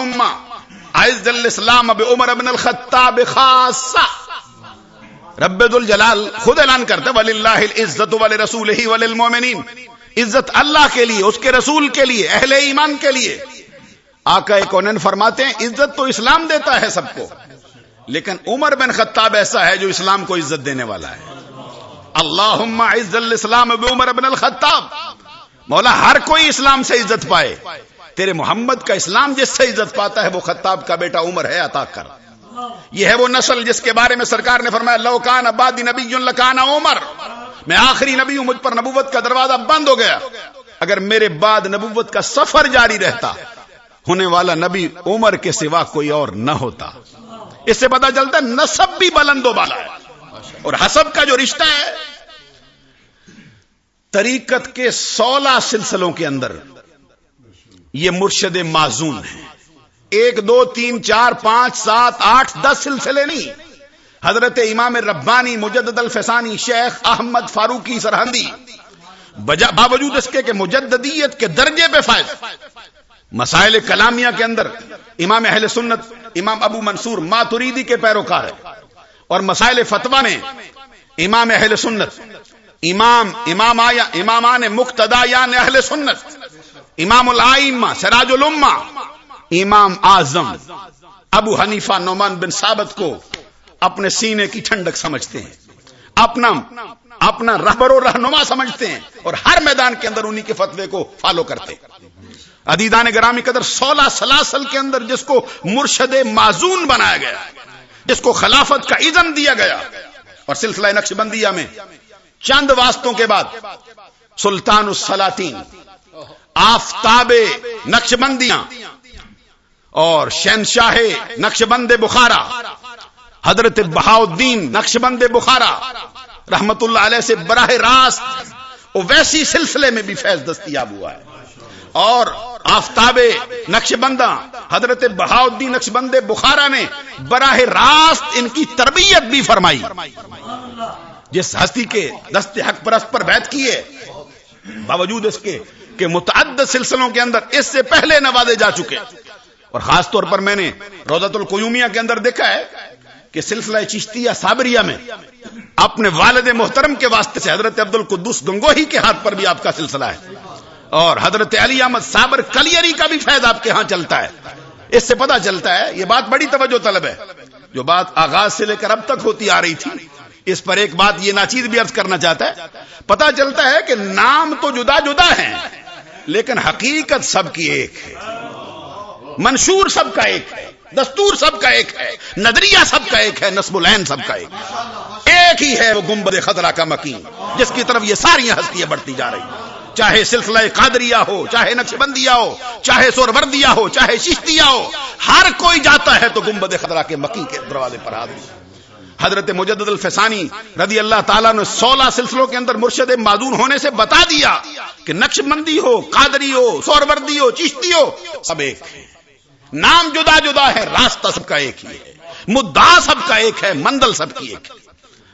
عز الاسلام اب عمر بن الخطاب خاصا. رب الجلال خود اعلان کرتے ولی اللہ عزت ولی رسول ہی ولی المومنین عزت اللہ کے لیے، اس کے رسول کے لیے، اہل ایمان کے لیے۔ آقا کونین فرماتے ہیں، عزت تو اسلام دیتا ہے سب کو، لیکن عمر بن خطاب ایسا ہے جو اسلام کو عزت دینے والا ہے۔ اللہ عز الاسلام اب عمر بن الخطاب، مولا ہر کوئی اسلام سے عزت پائے۔ تیرے محمد کا اسلام جس سے عزت پاتا ہے، وہ خطاب کا بیٹا عمر ہے، عطا کر۔ یہ ہے وہ نسل جس کے بارے میں سرکار نے فرمایا، لو کان ابادی نبی لکانا عمر۔ میں آخری نبی ہوں، مجھ پر نبوت کا دروازہ بند ہو گیا۔ اگر میرے بعد نبوت کا سفر جاری رہتا، ہونے والا نبی عمر کے سوا کوئی اور نہ ہوتا۔ اس سے پتا چلتا نصب بھی بلند و بالا ہے۔ اور حسب کا جو رشتہ ہے، طریقت کے سولہ سلسلوں کے اندر یہ مرشد معزون ہے ایک، دو، تین، چار، پانچ، سات، آٹھ، دس سلسلے نہیں۔ حضرت امام ربانی، مجدد الفسانی، شیخ احمد فاروقی سرحندی باوجود اس کے کہ مجددیت کے درجے پہ فائد مسائل کلامیہ کے اندر امام اہل سنت، امام ابو منصور ماتوریدی کے پیروکار ہے اور مسائل فتوا میں امام اہل سنت، امام امام آیا امامان مقتدا یان اہل سنت امام الائمہ، سراج الما امام اعظم، ابو حنیفہ نعمان بن ثابت کو اپنے سینے کی ٹھنڈک سمجھتے ہیں، اپنا اپنا رہبر و رہنما سمجھتے ہیں اور ہر میدان کے اندر انہی کے فتوے کو فالو کرتے ادیدان گرامی قدر سولہ سلاسل کے اندر جس کو مرشد معزون بنایا گیا، جس کو خلافت کا اذن دیا گیا، اور سلسلہ نقش بندیہ میں چند واسطوں کے بعد سلطان السلاطین آفتاب نقش بندیاں اور شہنشاہ نقش بند بخارا، حضرت بہاؤدین نقش بند بخارا، رحمت اللہ علیہ سے براہ راست ویسی سلسلے میں بھی فیض دستیاب ہوا ہے۔ اور آفتاب نقش بندہ حضرت بہاؤدین نقش بند بخارا نے براہ راست ان کی تربیت بھی فرمائی۔ جس ہستی کے دست حق پرست پر بیت کیے باوجود اس کے کہ متعدد سلسلوں کے اندر اس سے پہلے نوازے جا چکے اور خاص طور پر میں نے روزت القیومیہ کے اندر دیکھا ہے کہ سلسلہ چشتیہ صابریہ میں اپنے والد محترم کے واسطے سے حضرت عبد القدس گنگوہی کے ہاتھ پر بھی آپ کا سلسلہ ہے۔ اور حضرت علی احمد صابر کلیری کا بھی فیض آپ کے ہاں چلتا ہے۔ اس سے پتا چلتا ہے، یہ بات بڑی توجہ طلب ہے۔ جو بات آغاز سے لے کر اب تک ہوتی آ رہی تھی، اس پر ایک بات یہ ناچیز بھی عرض کرنا چاہتا ہے۔ پتا چلتا ہے کہ نام تو جدا جدا ہیں۔ لیکن حقیقت سب کی ایک ہے۔ منشور سب کا ایک ہے، دستور سب کا ایک ہے، نظریہ سب کا ایک ہے، نصب العین سب کا ایک۔ ایک ہی ہے وہ گمبد خطرہ کا مکین، جس کی طرف یہ ساری ہستیاں بڑھتی جا رہی چاہے سلسلہ قادریا ہو، چاہے نقش بندیا ہو، چاہے سوربردیا ہو، چاہے ششتیا ہو، ہر کوئی جاتا ہے تو گمبد خطرہ کے مکی کے دروازے پر آدمی حضرت مجدد الفسانی رضی اللہ تعالیٰ نے سولہ سلسلوں کے اندر مرشد معذون ہونے سے بتا دیا کہ نقش بندی ہو، قادری ہو سوربردی ہو، چشتی ہو، سب ایک ہے نام جدا جدا ہے، راستہ سب کا ایک ہی ہے۔ مدعا سب کا ایک ہے مندل سب کی ایک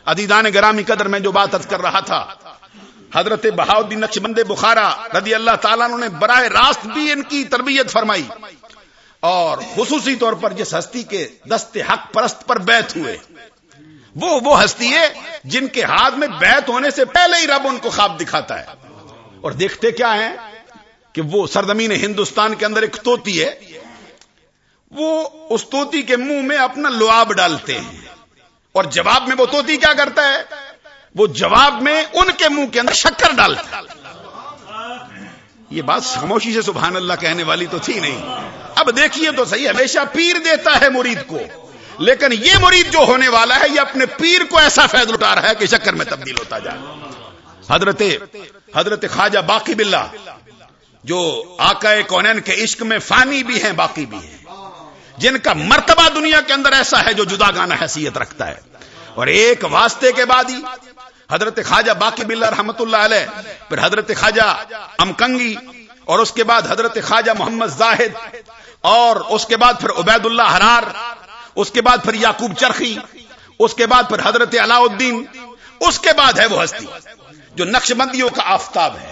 عدیدان گرامی قدر میں جو بات کر رہا تھا، حضرت بہاؤدین نقش بند بخارا رضی اللہ تعالیٰ نے براہ راست بھی ان کی تربیت فرمائی۔ اور خصوصی طور پر جس ہستی کے دست حق پرست پر بیت ہوئے، وہ وہ ہستی ہے جن کے ہاتھ میں بیت ہونے سے پہلے ہی رب ان کو خواب دکھاتا ہے۔ اور دیکھتے کیا ہیں کہ وہ سرزمین ہندوستان کے اندر ایک توتی ہے، وہ اس توتی کے منہ میں اپنا لواب ڈالتے ہیں۔ اور جواب میں وہ توتی کیا کرتا ہے؟ وہ جواب میں ان کے منہ کے اندر شکر ڈالتا ہے۔ یہ بات خاموشی سے سبحان اللہ کہنے والی تو تھی نہیں۔ اب دیکھیے تو صحیح، ہمیشہ پیر دیتا ہے مرید کو۔ لیکن یہ مرید جو ہونے والا ہے، یہ اپنے پیر کو ایسا فیض اٹھا رہا ہے کہ شکر میں تبدیل ہوتا جائے۔ حضرت حضرت خواجہ باقی بلّہ جو آقا کونین کے عشق میں فانی بھی ہیں، باقی بھی ہیں۔ جن کا مرتبہ دنیا کے اندر ایسا ہے جو جدا گانا حیثیت رکھتا ہے۔ اور ایک واسطے کے بعد ہی حضرت خواجہ باقی بلّہ رحمت اللہ علیہ، پھر حضرت خواجہ امکنگی، اور اس کے بعد حضرت خواجہ محمد زاہد، اور اس کے بعد پھر عبید اللہ حرار، اس کے بعد پھر یعقوب چرخی، اس کے بعد پھر حضرت علاء الدین، اس کے بعد ہے وہ ہستی۔ جو نقش بندیوں کا آفتاب ہے،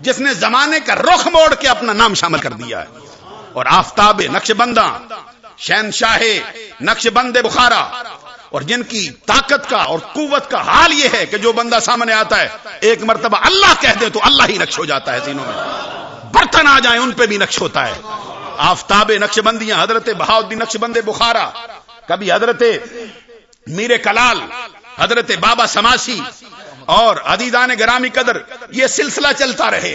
جس نے زمانے کا رخ موڑ کے اپنا نام شامل کر دیا ہے۔ اور آفتاب نقش بندہ شہن شاہ نقش بند بخارا، اور جن کی طاقت کا اور قوت کا حال یہ ہے کہ جو بندہ سامنے آتا ہے، ایک مرتبہ اللہ کہہ دے تو اللہ ہی نقش ہو جاتا ہے سینوں میں۔ برتن آ جائیں، ان پہ بھی نقش ہوتا ہے۔ آفتاب نقش بندیاں حضرت بہاؤدین نقش بند بخارا، کبھی حضرت میر کلال، حضرت بابا سماسی اور عدیدان گرامی قدر یہ سلسلہ چلتا رہے۔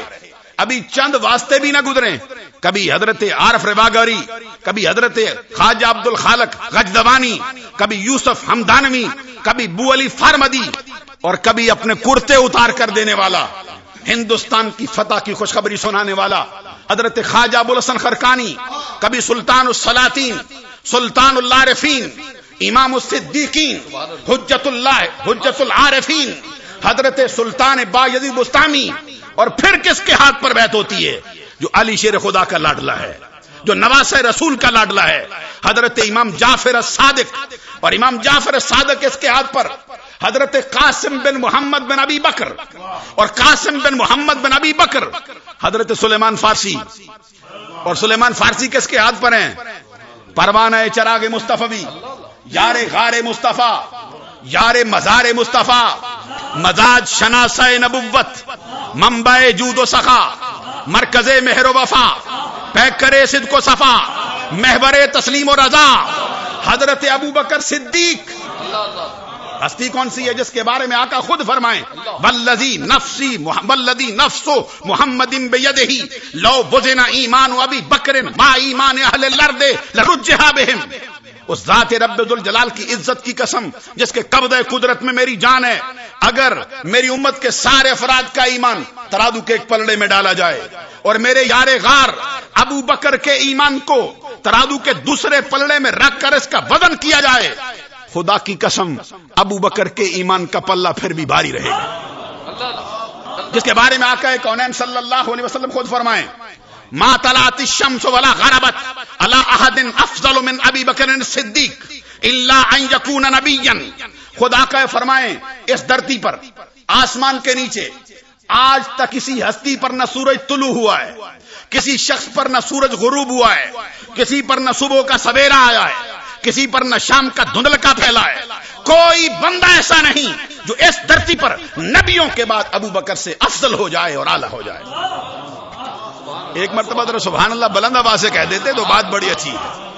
ابھی چند واسطے بھی نہ گزرے کبھی حضرت عارف رواگری کبھی حضرت خواجہ عبد الخالق غجدوانی، کبھی یوسف ہمدانوی، کبھی بو علی فارمدی، اور کبھی اپنے کرتے اتار کر دینے والا، ہندوستان کی فتح کی خوشخبری سنانے والا، حضرت خواجہ ابو الحسن خرکانی کبھی سلطان السلاطین، سلطان اللہ رفین امام الصدیقین، حجت اللہ، حجت العارفین حضرت سلطان با یزید بستانی اور پھر کس کے ہاتھ پر بیت ہوتی ہے؟ جو علی شیر خدا کا لاڈلا ہے، جو نواز رسول کا لاڈلا ہے۔ حضرت امام جعفر صادق اور امام جعفر صادق اس کے ہاتھ پر حضرت قاسم بن محمد بن ابی بکر اور قاسم بن محمد بن ابی بکر، حضرت سلیمان فارسی۔ اور سلیمان فارسی کس کے ہاتھ پر ہیں؟ پروانہ چراغ مصطفی، یار غار مصطفیٰ۔ یار مزار مصطفیٰ، مزاج شناس نبوت ممبا جود و سخا، مرکز مہر و وفا پیکر صدق و صفا محبر تسلیم و رضا، حضرت ابو بکر صدیق۔ ہستی کون سی ہے جس کے بارے میں آقا خود فرمائیں؟ بلدی نفسی بلدی نفسو محمد بیدہی، لو بزنا ایمان ابی بکر ما ایمان اہل لرد لرجہا بہم۔ اس ذات رب الجلال کی عزت کی قسم جس کے قبض قدرت میں میری جان ہے، اگر میری امت کے سارے افراد کا ایمان ترادو کے ایک پلڑے میں ڈالا جائے اور میرے یار غار ابو بکر کے ایمان کو ترادو کے دوسرے پلڑے میں رکھ کر اس کا وزن کیا جائے، خدا کی قسم ابو بکر کے ایمان کا پلہ پھر بھی بھاری رہے گا۔ جس کے بارے میں آقا کونین صلی اللہ علیہ وسلم خود فرمائیں ما طلعت الشمس ولا غربت. على احد افضل من ابی بکر صدیق الا ان يكون نبيا. خدا کا فرمائیں اس دھرتی پر، آسمان کے نیچے. آج تک کسی ہستی پر نہ سورج طلوع ہوا ہے، کسی شخص پر نہ سورج غروب ہوا ہے، کسی پر نہ صبح کا سویرا آیا ہے، کسی پر نہ شام کا دھندل کا پھیلا ہے۔ کوئی بندہ ایسا نہیں جو اس دھرتی پر نبیوں کے بعد ابو بکر سے افضل ہو جائے اور اعلی ہو جائے۔ ایک مرتبہ ذرا سبحان اللہ بلند آباد سے کہہ دیتے، تو بات بڑی اچھی ہے۔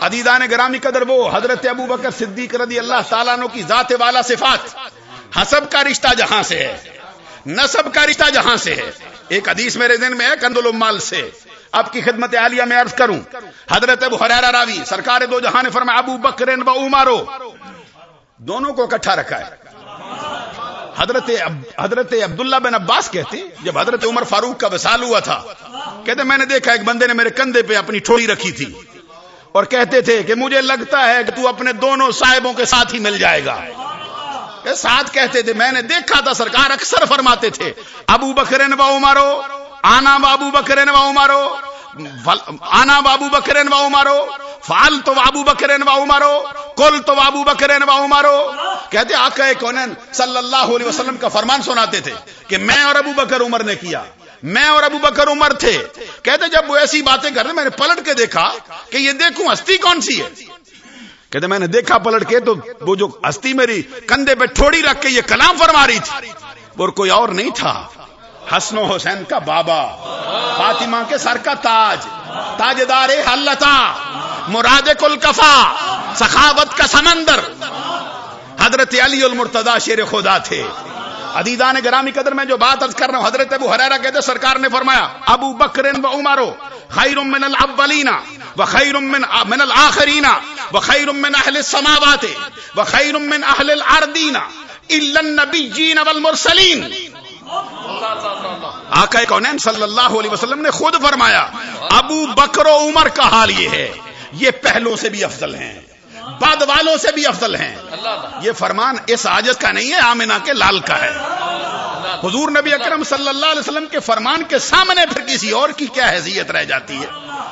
عدیدان گرامی قدر وہ، حضرت ابو بکر صدیق رضی اللہ تعالیٰ عنہ کی ذات والا صفات۔ حسب کا رشتہ جہاں سے ہے نصب کا رشتہ جہاں سے ہے۔ ایک حدیث میرے دن میں ہے، کندل المال سے۔ اب کی خدمت عالیہ میں عرض کروں، حضرت ابو حریرہ راوی، سرکار دو جہاں نے فرمایا ابو بکر و عمارو دونوں کو اکٹھا رکھا ہے۔ حضرت حضرت عبداللہ بن عباس کہتے جب حضرت عمر فاروق کا وسال ہوا تھا، کہتے میں نے دیکھا ایک بندے نے میرے کندھے پہ اپنی ٹھوڑی رکھی تھی، اور کہتے تھے کہ مجھے لگتا ہے کہ تو اپنے دونوں صاحبوں کے ساتھ ہی مل جائے گا۔ ساتھ کہتے تھے، میں نے دیکھا تھا، سرکار اکثر فرماتے تھے، ابو بکرین و عمارو آنا بابو بکرین و عمارو آنا بابو بکرین و عمارو فال تو بابو بکرین و عمارو کل تو بابو بکرین و عمارو کہتے آقا کونین صلی اللہ علیہ وسلم کا فرمان سناتے تھے کہ میں اور ابو بکر عمر نے کیا۔ میں اور ابو بکر عمر تھے۔ کہتے جب وہ ایسی باتیں کر رہے میں نے پلٹ کے دیکھا کہ یہ دیکھوں ہستی کون سی ہے۔ کہتے میں نے دیکھا پلٹ کے تو وہ جو ہستی میری کندھے پہ ٹھوڑی رکھ کے یہ کلام فرما رہی تھی۔ اور کوئی اور نہیں تھا۔ حسن و حسین کا بابا، فاطمہ کے سر کا تاج، تاجدار حلتا، مراد کل کفا سخاوت کا سمندر۔ حضرت علی المرتدا شیر خدا تھے۔ عدیدان گرامی قدر میں جو بات ارز کر رہا ہوں، حضرت ابو حریرہ کہتے سرکار نے فرمایا، ابو بکر و عمرو خیر من الاولین و خیر من من الاخرین و خیر من اهل السماوات و خیر من اهل الارضین الا النبیین والمرسلین۔ آقا کونین صلی اللہ علیہ وسلم نے خود فرمایا، ابو بکر و عمر کا حال یہ ہے، یہ پہلوں سے بھی افضل ہیں، بعد والوں سے بھی افضل ہیں۔ یہ فرمان اس آجت کا نہیں ہے، آمینہ کے لال کا ہے۔ حضور نبی اکرم صلی اللہ علیہ وسلم کے فرمان کے سامنے پھر کسی اور کی کیا حیثیت رہ جاتی ہے؟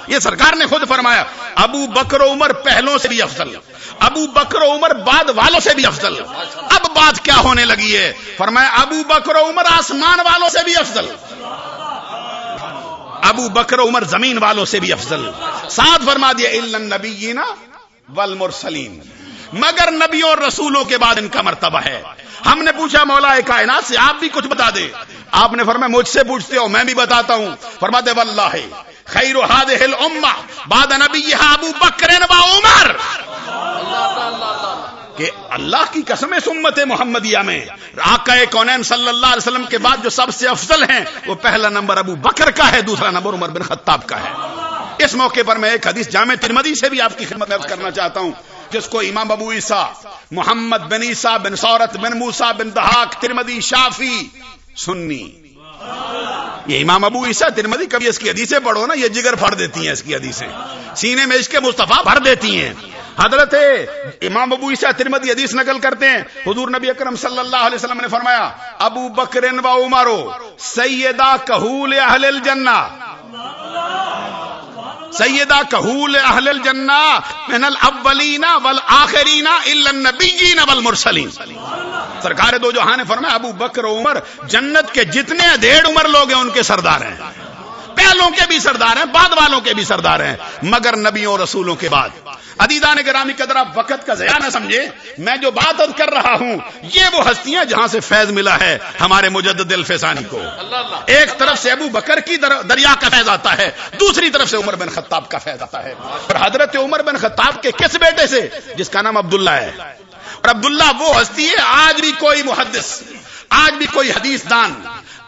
یہ سرکار نے خود فرمایا، ابو بکر عمر پہلوں سے بھی افضل، ابو بکر عمر بعد والوں سے بھی افضل۔ اب بات کیا ہونے لگی ہے؟ فرمایا، ابو بکر عمر آسمان والوں سے بھی افضل۔ ابو بکر عمر زمین والوں سے بھی افضل۔ ساتھ فرما دیا نبی والمرسلین۔ مگر نبیوں اور رسولوں کے بعد ان کا مرتبہ ہے۔ ہم نے پوچھا، مولا کائنات سے آپ بھی کچھ بتا دے۔ آپ نے فرمایا، مجھ سے پوچھتے ہو، میں بھی بتاتا ہوں۔ فرما دے، واللہ۔ خیر هذه الامه. بعد نبیها ابو بکر و عمر. کہ اللہ کی قسم اس امت محمدیہ میں آقا کونین صلی اللہ علیہ وسلم کے بعد جو سب سے افضل ہیں، وہ پہلا نمبر ابو بکر کا ہے، دوسرا نمبر عمر بن خطاب کا ہے۔ اس موقع پر میں ایک حدیث جامع ترمدی سے بھی آپ کی خدمت عرض کرنا چاہتا ہوں، جس کو امام ابو عیسیٰ، محمد بن عیسیٰ بن سورت بن موسا بن دہاق ترمدی شافی سنی۔ یہ امام ابو عیسیٰ ترمدی کبھی اس کی حدیثیں پڑھو نا، یہ جگر پھڑ دیتی ہیں اس کی حدیثیں۔ سینے میں اس کے مصطفیٰ بھر دیتی ہیں۔ حضرت امام ابو عیسیٰ ترمدی حدیث نقل کرتے ہیں۔ حضور نبی اکرم صلی اللہ علیہ وسلم نے فرمایا، ابو بکر و عمارو سیدہ کہول اہل الجنہ۔ سیدہ کہول اہل الجنہ من الاولین والآخرین الا النبیین والمرسلین۔ سرکار دو جہاں نے فرمایا، ابو بکر و عمر، جنت کے جتنے ڈیڑھ عمر لوگ ہیں، ان کے سردار ہیں۔ پہلوں کے بھی سردار ہیں، بعد والوں کے بھی سردار ہیں۔ مگر نبیوں اور رسولوں کے بعد۔ عدیدان گرامی قدر، آپ وقت کا ضیاع نہ سمجھے۔ میں جو بات اب کر رہا ہوں، یہ وہ ہستیاں جہاں سے فیض ملا ہے ہمارے مجدد الفسانی کو۔ ایک طرف سے ابو بکر کی دریا کا فیض آتا ہے، دوسری طرف سے عمر بن خطاب کا فیض آتا ہے۔ اور حضرت عمر بن خطاب کے کس بیٹے سے؟ جس کا نام عبداللہ ہے۔ اور عبداللہ وہ ہستی ہے، آج بھی کوئی محدث، آج بھی کوئی حدیث دان،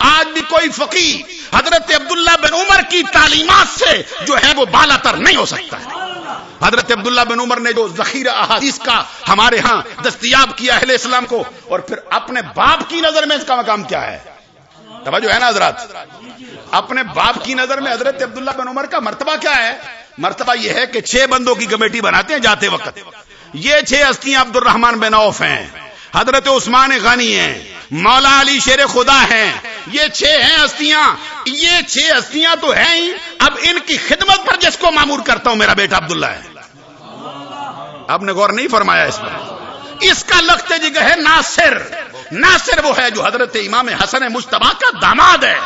آج بھی کوئی فقی حضرت عبداللہ بن عمر کی تعلیمات سے جو ہے وہ بالا تر نہیں ہو سکتا ہے۔ حضرت عبداللہ بن عمر نے جو ذخیرہ احادیث کا ہمارے ہاں دستیاب کیا اہل اسلام کو، اور پھر اپنے باپ کی نظر میں اس کا مقام کیا ہے؟ توجہ ہے نا حضرات؟ اپنے باپ کی نظر میں حضرت عبداللہ بن عمر کا مرتبہ کیا ہے؟ مرتبہ یہ ہے کہ چھ بندوں کی کمیٹی بناتے ہیں جاتے وقت۔ یہ چھ ہستیاں عبد الرحمان بن عوف ہیں، حضرت عثمان غنی ہیں مولا علی شیر خدا ہیں۔ یہ چھ ہیں ہستیاں، یہ چھ ہستیاں تو ہیں ہی۔ اب ان کی خدمت پر جس کو معمور کرتا ہوں میرا بیٹا عبداللہ ہے۔ آپ نے غور نہیں فرمایا اس پر۔ اس کا لگتے جگہ ہے ناصر۔ ناصر وہ ہے جو حضرت امام حسن مشتبہ کا داماد ہے۔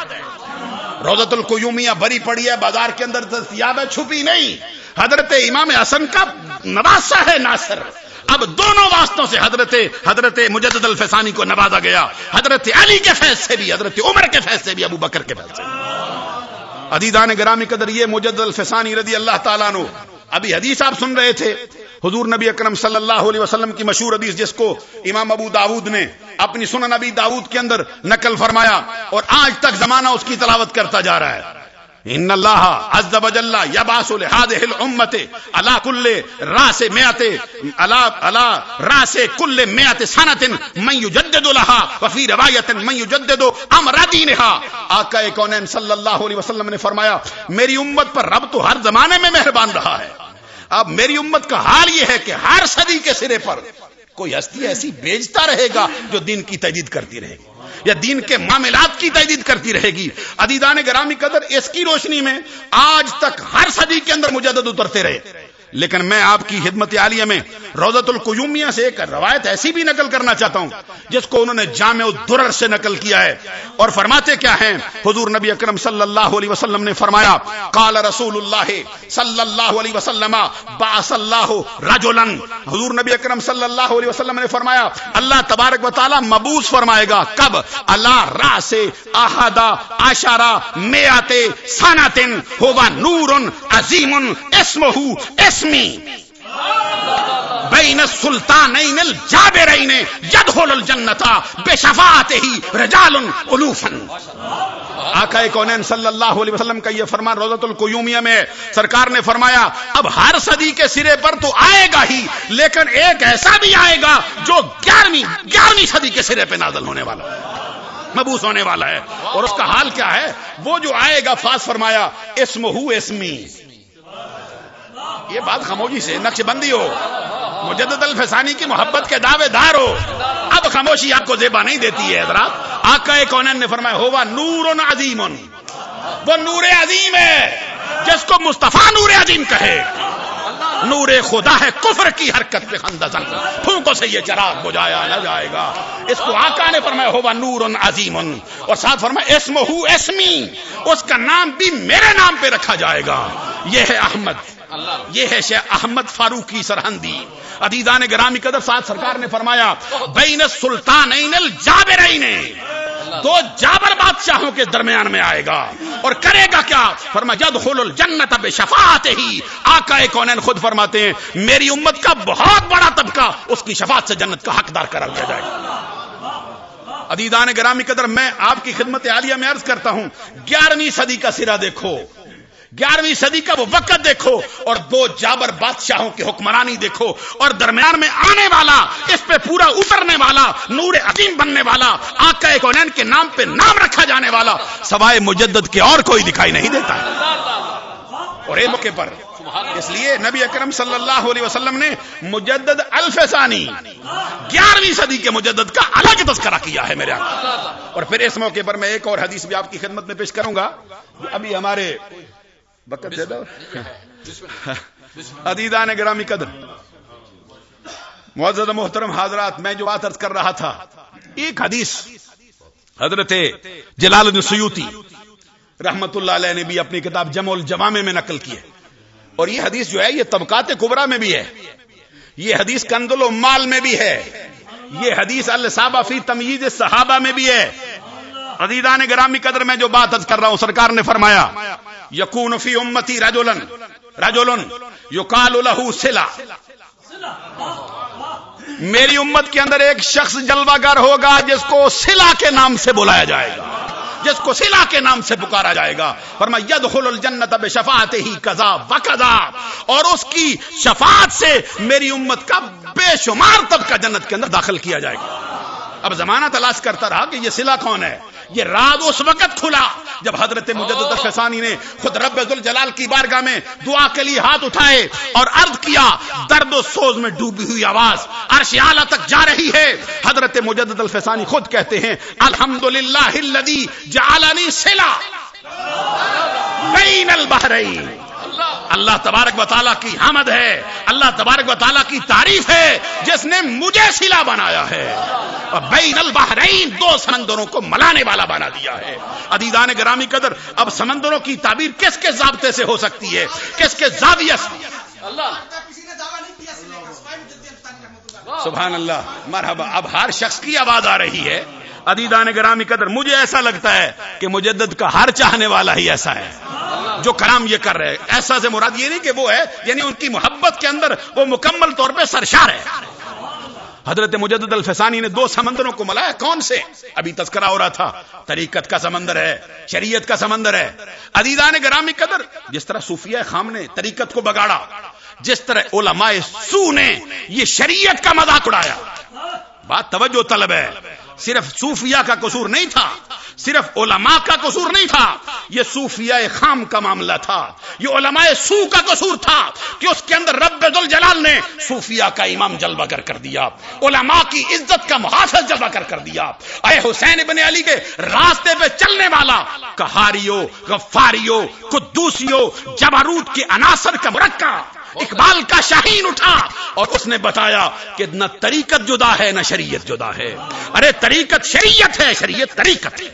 روزت القیومیہ بری پڑی ہے، بازار کے اندر دستیاب ہے، چھپی نہیں۔ حضرت امام حسن کا نواسا ہے ناصر۔ اب دونوں واسطوں سے حضرت حضرت مجدد الفسانی کو نوازا گیا۔ حضرت علی کے فیض سے بھی، حضرت عمر کے فیض سے بھی، ابو بکر کے فیض سے عدیدان گرامی قدر یہ مجدد الفسانی رضی اللہ تعالیٰ نو ابھی حدیث آپ سن رہے تھے۔ حضور نبی اکرم صلی اللہ علیہ وسلم کی مشہور حدیث جس کو امام ابو داود نے اپنی سنن نبی داود کے اندر نقل فرمایا اور آج تک زمانہ اس کی تلاوت کرتا جا رہا ہے۔ ان اللہ عز وجل یباس لهذه الامه على كل راس 100 على على راس كل 100 سنه من يجدد لها، وفي روایت من يجدد امر دینها آقا کونین صلی اللہ علیہ وسلم نے فرمایا، میری امت پر رب تو ہر زمانے میں مہربان رہا ہے۔ اب میری امت کا حال یہ ہے کہ ہر صدی کے سرے پر کوئی ہستی ایسی بیچتا رہے گا جو دین کی تجدید کرتی رہے گی۔ یا دین کے معاملات کی تجدید کرتی رہے گی۔ عدیدان گرامی قدر اس کی روشنی میں آج تک ہر صدی کے اندر مجدد اترتے رہے۔ لیکن میں آپ کی خدمت عالیہ میں روزت القیومیہ سے ایک روایت ایسی بھی نقل کرنا چاہتا ہوں، جس کو انہوں نے جامع الدرر سے نقل کیا ہے۔ اور فرماتے کیا ہیں؟ حضور نبی اکرم صلی اللہ علیہ وسلم نے فرمایا، قال رسول اللہ صلی اللہ علیہ وسلم باس اللہ رجلا۔ حضور نبی اکرم صلی اللہ علیہ وسلم نے فرمایا، اللہ تبارک و تعالی مبوس فرمائے گا۔ کب؟ اللہ را سے احدا اشارہ میات ساناتن ہوا نور عظیم، اسمہ اسمی بین السلطانین الجابرین یدخل الجنتا بشفاعت رجال الوفن آقا کونین صلی اللہ علیہ وسلم کا یہ فرمان روزت القیومیہ میں سرکار نے فرمایا، اب ہر صدی کے سرے پر تو آئے گا ہی، لیکن ایک ایسا بھی آئے گا جو گیارہویں گیارہویں صدی کے سرے پہ نازل ہونے والا مبوس ہونے والا ہے۔ اور اس کا حال کیا ہے؟ وہ جو آئے گا فاس فرمایا، اسم ہو اسمی۔ یہ بات خاموشی سے نقش بندی ہو، مجدد الفسانی کی محبت کے دعوے دار ہو۔ اب خاموشی آپ کو زیبا نہیں دیتی ہے، حضرات۔ آقا کونین نے فرمایا، ہوا نور عظیم۔ وہ نور عظیم ہے، جس کو مصطفیٰ نور عظیم کہے۔ نور خدا ہے، کفر کی حرکت پہ خندہ پھونکوں سے یہ چراغ بجایا نہ جائے گا۔ اس کو آقا نے فرمایا ہوا نور عظیم۔ اور ساتھ فرمایا، اسم ہو اسمی۔ اس کا نام بھی میرے نام پہ رکھا جائے گا۔ یہ ہے احمد۔ یہ ہے شیخ احمد فاروق کی سرحندی عدیدان گرامی قدر، ساتھ سرکار نے فرمایا، بین السلطان دو جابر بادشاہوں کے درمیان میں آئے گا اور کرے گا کیا؟ فرما جد خل الجنت اب شفاعت ہی آقا کونین خود فرماتے ہیں، میری امت کا بہت بڑا طبقہ، اس کی شفاعت سے جنت کا حقدار کرا دیا جائے. گا عدیدان گرامی قدر، میں آپ کی خدمت عالیہ میں عرض کرتا ہوں، گیارہویں صدی کا سرا دیکھو۔ گیارہویں صدی کا وہ وقت دیکھو اور دو جابر بادشاہوں کی حکمرانی دیکھو اور درمیان میں آنے والا، اس پہ پورا اترنے والا، نور عظیم بننے والا، آقا کونین کے نام پہ نام رکھا جانے والا، سوائے مجدد کے اور کوئی دکھائی نہیں دیتا۔ اور اے موقع پر، اس لیے نبی اکرم صلی اللہ علیہ وسلم نے مجدد الفسانی، گیارہویں صدی کے مجدد کا الگ تذکرہ کیا ہے میرے اور پھر اس موقع پر میں ایک اور حدیث بھی آپ کی خدمت میں پیش کروں گا ابھی ہمارے بکت دے دو گرامی قدر. معزز محترم حضرات میں جو بات کر رہا تھا ایک حدیث حضرت جلال الدین سیوتی رحمت اللہ علیہ نے بھی اپنی کتاب جم الجوامے میں نقل کی ہے۔ اور یہ حدیث جو ہے یہ طبقات کبرا میں بھی ہے۔ یہ حدیث کندل و مال میں بھی ہے۔ یہ حدیث الصابہ فی تمیز صحابہ میں بھی ہے۔ عدیدان گرامی قدر میں جو بات کر رہا ہوں سرکار نے فرمایا یقون فی امتی رجولن رجولن یقال له سلا. میری امت کے اندر ایک شخص جلوہ گر ہوگا جس کو سلا کے نام سے بلایا جائے گا. جس کو سلا کے نام سے پکارا جائے گا. فرما یدخل الجنت بشفاعت ہی کذا وکذا. اور اس کی شفاعت سے میری امت کا بے شمار طبقہ جنت کے اندر داخل کیا جائے گا. اب زمانہ تلاش کرتا رہا کہ یہ سلا کون ہے؟ یہ راز اس وقت کھلا جب حضرت مجدد الفسانی نے خود رب الجلال کی بارگاہ میں دعا کے لیے ہاتھ اٹھائے اور عرض کیا، درد و سوز میں ڈوبی ہوئی آواز، عرش اعلی تک جا رہی ہے۔ حضرت مجدد الفسانی خود کہتے ہیں الحمد للہ جعلنی صلہ بین البحرین۔ اللہ تبارک و تعالیٰ کی حمد ہے اللہ تبارک و تعالیٰ کی تعریف ہے جس نے مجھے سلا بنایا ہے۔ اور بین البحرین دو سمندروں کو ملانے والا بنا دیا ہے۔ عدیدان گرامی قدر اب سمندروں کی تعبیر کس کے ضابطے سے ہو سکتی ہے؟ کس کے زاویہ سے؟ سبحان اللہ۔ مرحبا اب ہر شخص کی آواز آ رہی ہے۔ عدیدان گرامی قدر، مجھے ایسا لگتا ہے کہ مجدد کا ہر چاہنے والا ہی ایسا ہے۔ جو کرام یہ کر رہے ایسا سے مراد یہ نہیں کہ وہ ہے یعنی ان کی محبت کے اندر وہ مکمل طور پہ سرشار ہے۔ حضرت مجدد الفسانی نے دو سمندروں کو ملایا، کون سے؟ ابھی تذکرہ ہو رہا تھا۔ طریقت کا سمندر ہے، شریعت کا سمندر ہے۔ عدیدان گرامی قدر، جس طرح صوفیہ خام نے طریقت کو بگاڑا، جس طرح علماء سو نے یہ شریعت کا مذاق اڑایا۔ بات توجہ طلب ہے۔ صرف صوفیہ کا قصور نہیں تھا، صرف علماء کا قصور نہیں تھا۔ یہ صوفیہ خام کا معاملہ تھا، یہ علماء سو کا قصور تھا کہ اس کے اندر رب الجلال نے صوفیہ کا امام جلوہ کر کر دیا، علماء کی عزت کا محافظ جلوہ کر کر دیا۔ اے حسین ابن علی کے راستے پہ چلنے والا کہاریو غفاریو قدوسیو جبروت کے عناصر کا مرکہ اقبال کا شاہین اٹھا اور اس نے بتایا کہ نہ طریقت جدا ہے، نہ شریعت جدا ہے۔ ارے، طریقت شریعت ہے، شریعت طریقت۔ ہے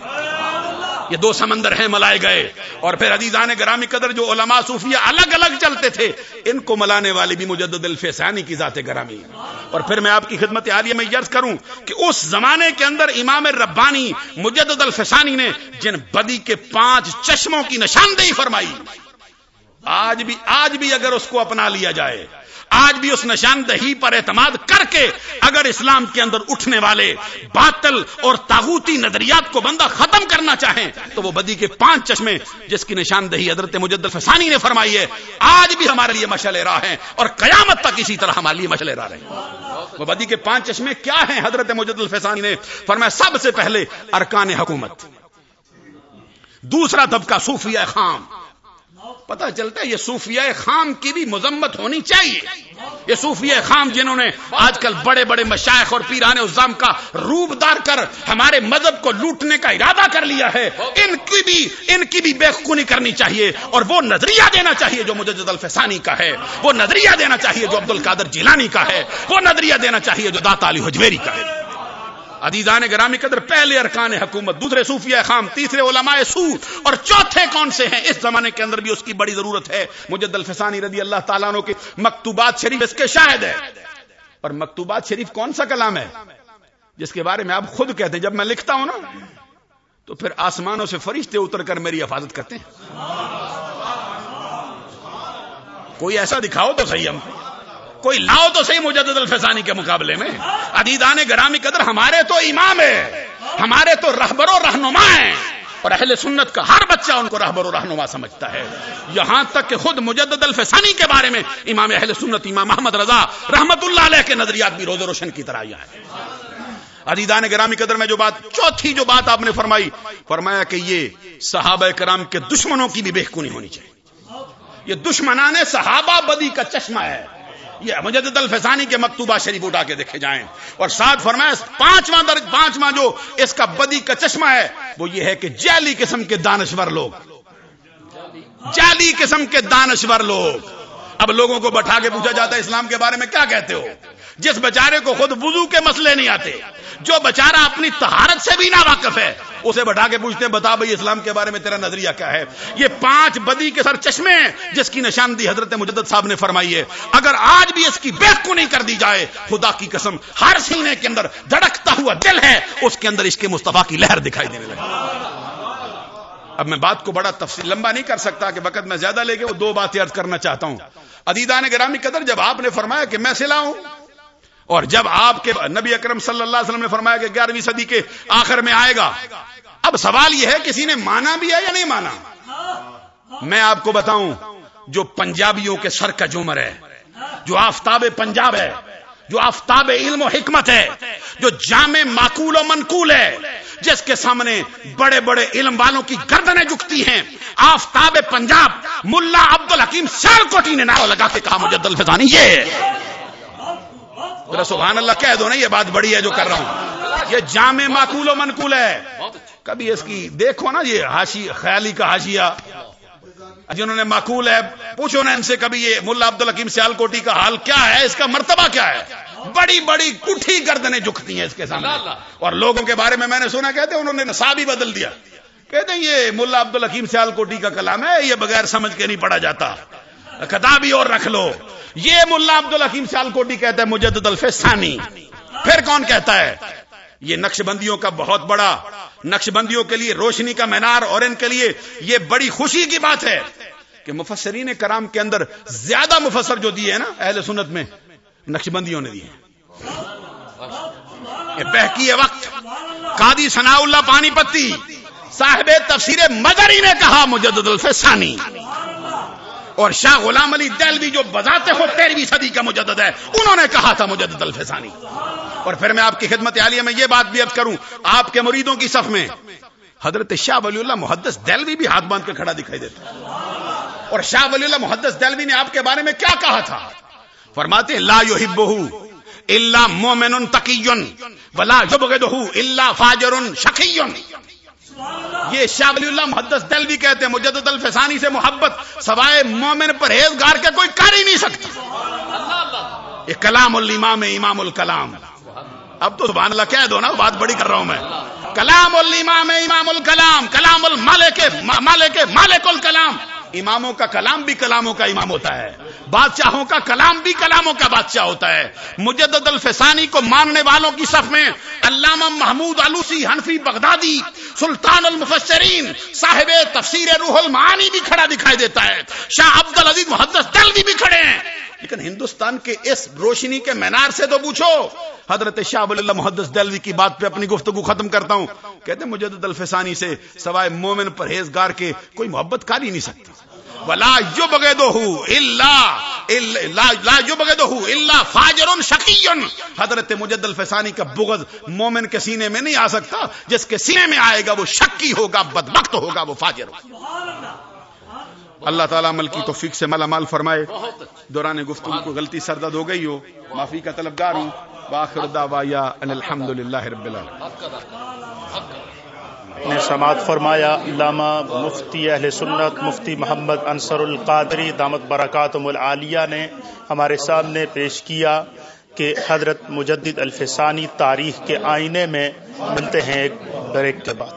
یہ دو سمندر ہیں ملائے گئے۔ اور پھر عزیزان گرامی قدر جو علماء صوفیہ الگ الگ چلتے تھے، ان کو ملانے والی بھی مجدد الفسانی کی ذات گرامی۔ اور پھر میں آپ کی خدمت عالیہ میں یرز کروں کہ اس زمانے کے اندر امام ربانی مجدد الفسانی نے جن بدی کے پانچ چشموں کی نشاندہی فرمائی آج بھی آج بھی اگر اس کو اپنا لیا جائے، آج بھی اس نشاندہی پر اعتماد کر کے اگر اسلام کے اندر اٹھنے والے باطل اور تاغوتی نظریات کو بندہ ختم کرنا چاہیں، تو وہ بدی کے پانچ چشمے جس کی نشاندہی حضرت مجد فسانی نے فرمائی ہے، آج بھی ہمارے لیے مشل راہ ہیں اور قیامت تک اسی طرح ہمارے لیے مشل راہ رہے وہ بدی کے پانچ چشمے کیا ہیں؟ حضرت مجد الفسانی نے فرمایا، سب سے پہلے ارکان حکومت، دوسرا طبقہ صوفیہ خام پتا چلتا ہے یہ صوفیہ خام کی بھی مذمت ہونی چاہیے۔ یہ صوفیہ خام جنہوں نے آج کل بڑے بڑے مشائق اور پیران اسلام کا روپ دار کر ہمارے مذہب کو لوٹنے کا ارادہ کر لیا ہے، ان کی بھی، ان کی بھی بے خونی کرنی چاہیے۔ اور وہ نظریہ دینا چاہیے جو مجدد الفسانی کا ہے، وہ نظریہ دینا چاہیے جو عبد القادر جیلانی کا ہے، وہ نظریہ دینا چاہیے جو داتا علی حجویری کا ہے۔ عدیزان گرامی قدر پہلے ارکان حکومت، دوسرے صوفیہ خام، تیسرے علماء سو اور چوتھے کون سے ہیں؟ اس زمانے کے اندر بھی اس کی بڑی ضرورت ہے۔ مجد الفسانی رضی اللہ تعالیٰ عنہ کے مکتوبات شریف اس کے شاہد ہے اور مکتوبات شریف کون سا کلام ہے؟ جس کے بارے میں آپ خود کہتے ہیں، جب میں لکھتا ہوں نا، تو پھر آسمانوں سے فرشتے اتر کر میری حفاظت کرتے ہیں۔ کوئی ایسا دکھاؤ تو صحیح ہم کوئی لاؤ تو صحیح مجدد الفسانی کے مقابلے میں۔ عدیدان گرامی قدر، ہمارے تو امام ہے۔ ہمارے تو رہبر و رہنما ہیں۔ اور اہل سنت کا ہر بچہ ان کو رہبر و رہنما سمجھتا ہے۔ یہاں تک کہ خود مجدد الفسانی کے بارے میں امام اہل سنت، امام محمد رضا رحمت اللہ علیہ کے نظریات بھی روز روشن کی طرح ہے عدیدان گرامی قدر میں جو بات، چوتھی جو بات آپ نے فرمائی، فرمایا کہ یہ صحابہ کرام کے دشمنوں کی بھی بےخونی ہونی چاہیے۔ یہ دشمنان صحابہ بدی کا چشمہ ہے۔ یہ مجدد الفسانی کے مکتوبہ شریف اٹھا کے دیکھے جائیں۔ اور ساتھ فرمایا پانچواں درج، پانچواں جو اس کا بدی کا چشمہ ہے، وہ یہ ہے کہ جعلی قسم کے دانشور لوگ۔ جعلی قسم کے دانشور لوگ۔ اب لوگوں کو بٹھا کے پوچھا جاتا ہے، اسلام کے بارے میں کیا کہتے ہو؟ جس بچارے کو خود وضو کے مسئلے نہیں آتے، جو بچارہ اپنی تہارت سے بھی نہ واقف ہے، اسے بٹھا کے پوچھتے ہیں، بتا بھائی اسلام کے بارے میں تیرا نظریہ کیا ہے؟ یہ پانچ بدی کے سر چشمے ہیں، جس کی نشاندہی حضرت مجدد صاحب نے فرمائی ہے۔ اگر آج بھی اس کی بے نہیں کر دی جائے، خدا کی قسم، ہر سینے کے اندر دھڑکتا ہوا دل ہے، اس کے اندر اس کے مصطفیٰ کی لہر دکھائی دینے لگی۔ اب میں بات کو بڑا تفصیل، لمبا نہیں کر سکتا کہ وقت میں زیادہ لے کے وہ دو باتیں عرض کرنا چاہتا ہوں۔ عدیدان گرامی قدر، جب آپ نے فرمایا کہ میں سلا ہوں اور جب آپ کے نبی اکرم صلی اللہ علیہ وسلم نے فرمایا کہ گیارہویں صدی کے آخر میں آئے گا، اب سوال یہ ہے کسی نے مانا بھی ہے یا نہیں مانا؟ میں آپ کو بتاؤں، جو پنجابیوں کے سر کا جمر ہے، جو آفتاب پنجاب ہے، جو آفتاب علم و حکمت ہے، جو جامع معقول و منقول ہے، جس کے سامنے بڑے بڑے علم والوں کی گردنیں جھکتی ہیں، آفتاب پنجاب، ملا عبد الحکیم سیال کوٹی نے نعرہ لگا کے کہا مجھے دل فضانی یہ سبحان اللہ کہہ دو نا یہ بات بڑی ہے جو کر رہا ہوں۔ یہ جامع معقول و منقول ہے۔ کبھی اس کی دیکھو نا یہ ہاشی خیالی کا ہاشیا جنہوں نے معقول ہے۔ پوچھو نا ان سے کبھی یہ ملا عبد الحکیم سیال کوٹی کا حال کیا ہے اس کا مرتبہ کیا ہے۔ بڑی بڑی کٹھی گردنیں جھکتی ہیں اس کے سامنے۔ اور لوگوں کے بارے میں میں نے سنا کہتے ہیں انہوں نے نصاب ہی بدل دیا۔ کہتے ہیں یہ ملا عبد الحکیم سیال کوٹی کا کلام ہے یہ بغیر سمجھ کے نہیں پڑھا جاتا۔ کتاب ہی اور رکھ لو۔ یہ ملا عبد الحکیم سیال کوٹی کہتا ہے، مجدد الفسانی۔ پھر کون کہتا ہے؟ یہ نقش بندیوں کا بہت بڑا نقش بندیوں کے لیے روشنی کا مینار اور ان کے لیے یہ بڑی خوشی کی بات ہے کہ مفسرین کرام کے اندر زیادہ مفسر جو دیے ہیں نا اہل سنت میں نقش بندیوں نے دیے بہکی وقت۔ قادی ثناء اللہ پانی پتی صاحب تفسیر مدری نے کہا، مجدد الفسانی۔ اور شاہ غلام علی دہلوی جو بذات ہو تیرہویں صدی کا مجدد ہے، انہوں نے کہا تھا مجدد الفسانی۔ اور پھر میں آپ کی خدمت عالیہ میں یہ بات بھی عرض کروں، آپ کے مریدوں کی صف میں حضرت شاہ ولی اللہ محدث دہلوی بھی ہاتھ باندھ کے کھڑا دکھائی دیتا اور شاہ ولی اللہ محدث دہلوی نے آپ کے بارے میں کیا کہا تھا؟ فرماتے لا یحبہ الا مومن تقی ولا یبغضہ الا فاجر شقی یہ شاہ ولی اللہ محدث دہلوی کہتے ہیں، مجدد الفسانی سے محبت، سوائے مومن پرہیزگار کے کوئی کر ہی نہیں سکتا یہ کلام الامام، امام الکلام۔ اب تو سبحان اللہ کہہ دو نا، بات بڑی کر رہا ہوں میں۔ کلام الامام، امام الکلام، کلام الملک مالک مالک الکلام۔ اماموں کا کلام بھی کلاموں کا امام ہوتا ہے بادشاہوں کا کلام بھی کلاموں کا بادشاہ ہوتا ہے مجدد الفسانی کو ماننے والوں کی صف میں علامہ محمود آلوسی حنفی بغدادی سلطان المفسرین صاحب تفسیر روح المعانی بھی کھڑا دکھائی دیتا ہے شاہ عبد العزیز محدث تلوی بھی کھڑے ہیں لیکن ہندوستان کے اس روشنی کے مینار سے تو پوچھو۔ حضرت شاہ ولی اللہ محدث دلوی کی بات پہ اپنی گفتگو ختم کرتا ہوں۔ کہتے ہیں مجدد الفسانی سے سوائے مومن پرہیزگار کے کوئی محبت کر ہی نہیں سکتی ولا یبغضہ الا لا یبغضہ الا فاجر شقی حضرت مجدد الفسانی کا بغض مومن کے سینے میں نہیں آ سکتا۔ جس کے سینے میں آئے گا وہ شکی ہوگا، بدبخت ہوگا، وہ فاجر ہوگا۔ اللہ تعالیٰ عمل کی توفیق سے مالا مال فرمائے۔ دوران گفتگو کو غلطی سردد ہو گئی ہو۔ معافی کا طلبگار ہوں۔ باخر دعوایا ان الحمد للہ رب نے سماعت فرمایا، علامہ مفتی اہل سنت مفتی محمد انصر القادری، دامت برکاتم العالیہ نے ہمارے سامنے پیش کیا کہ حضرت مجدد الفسانی تاریخ کے آئینے میں ملتے ہیں ایک بریک کے بعد۔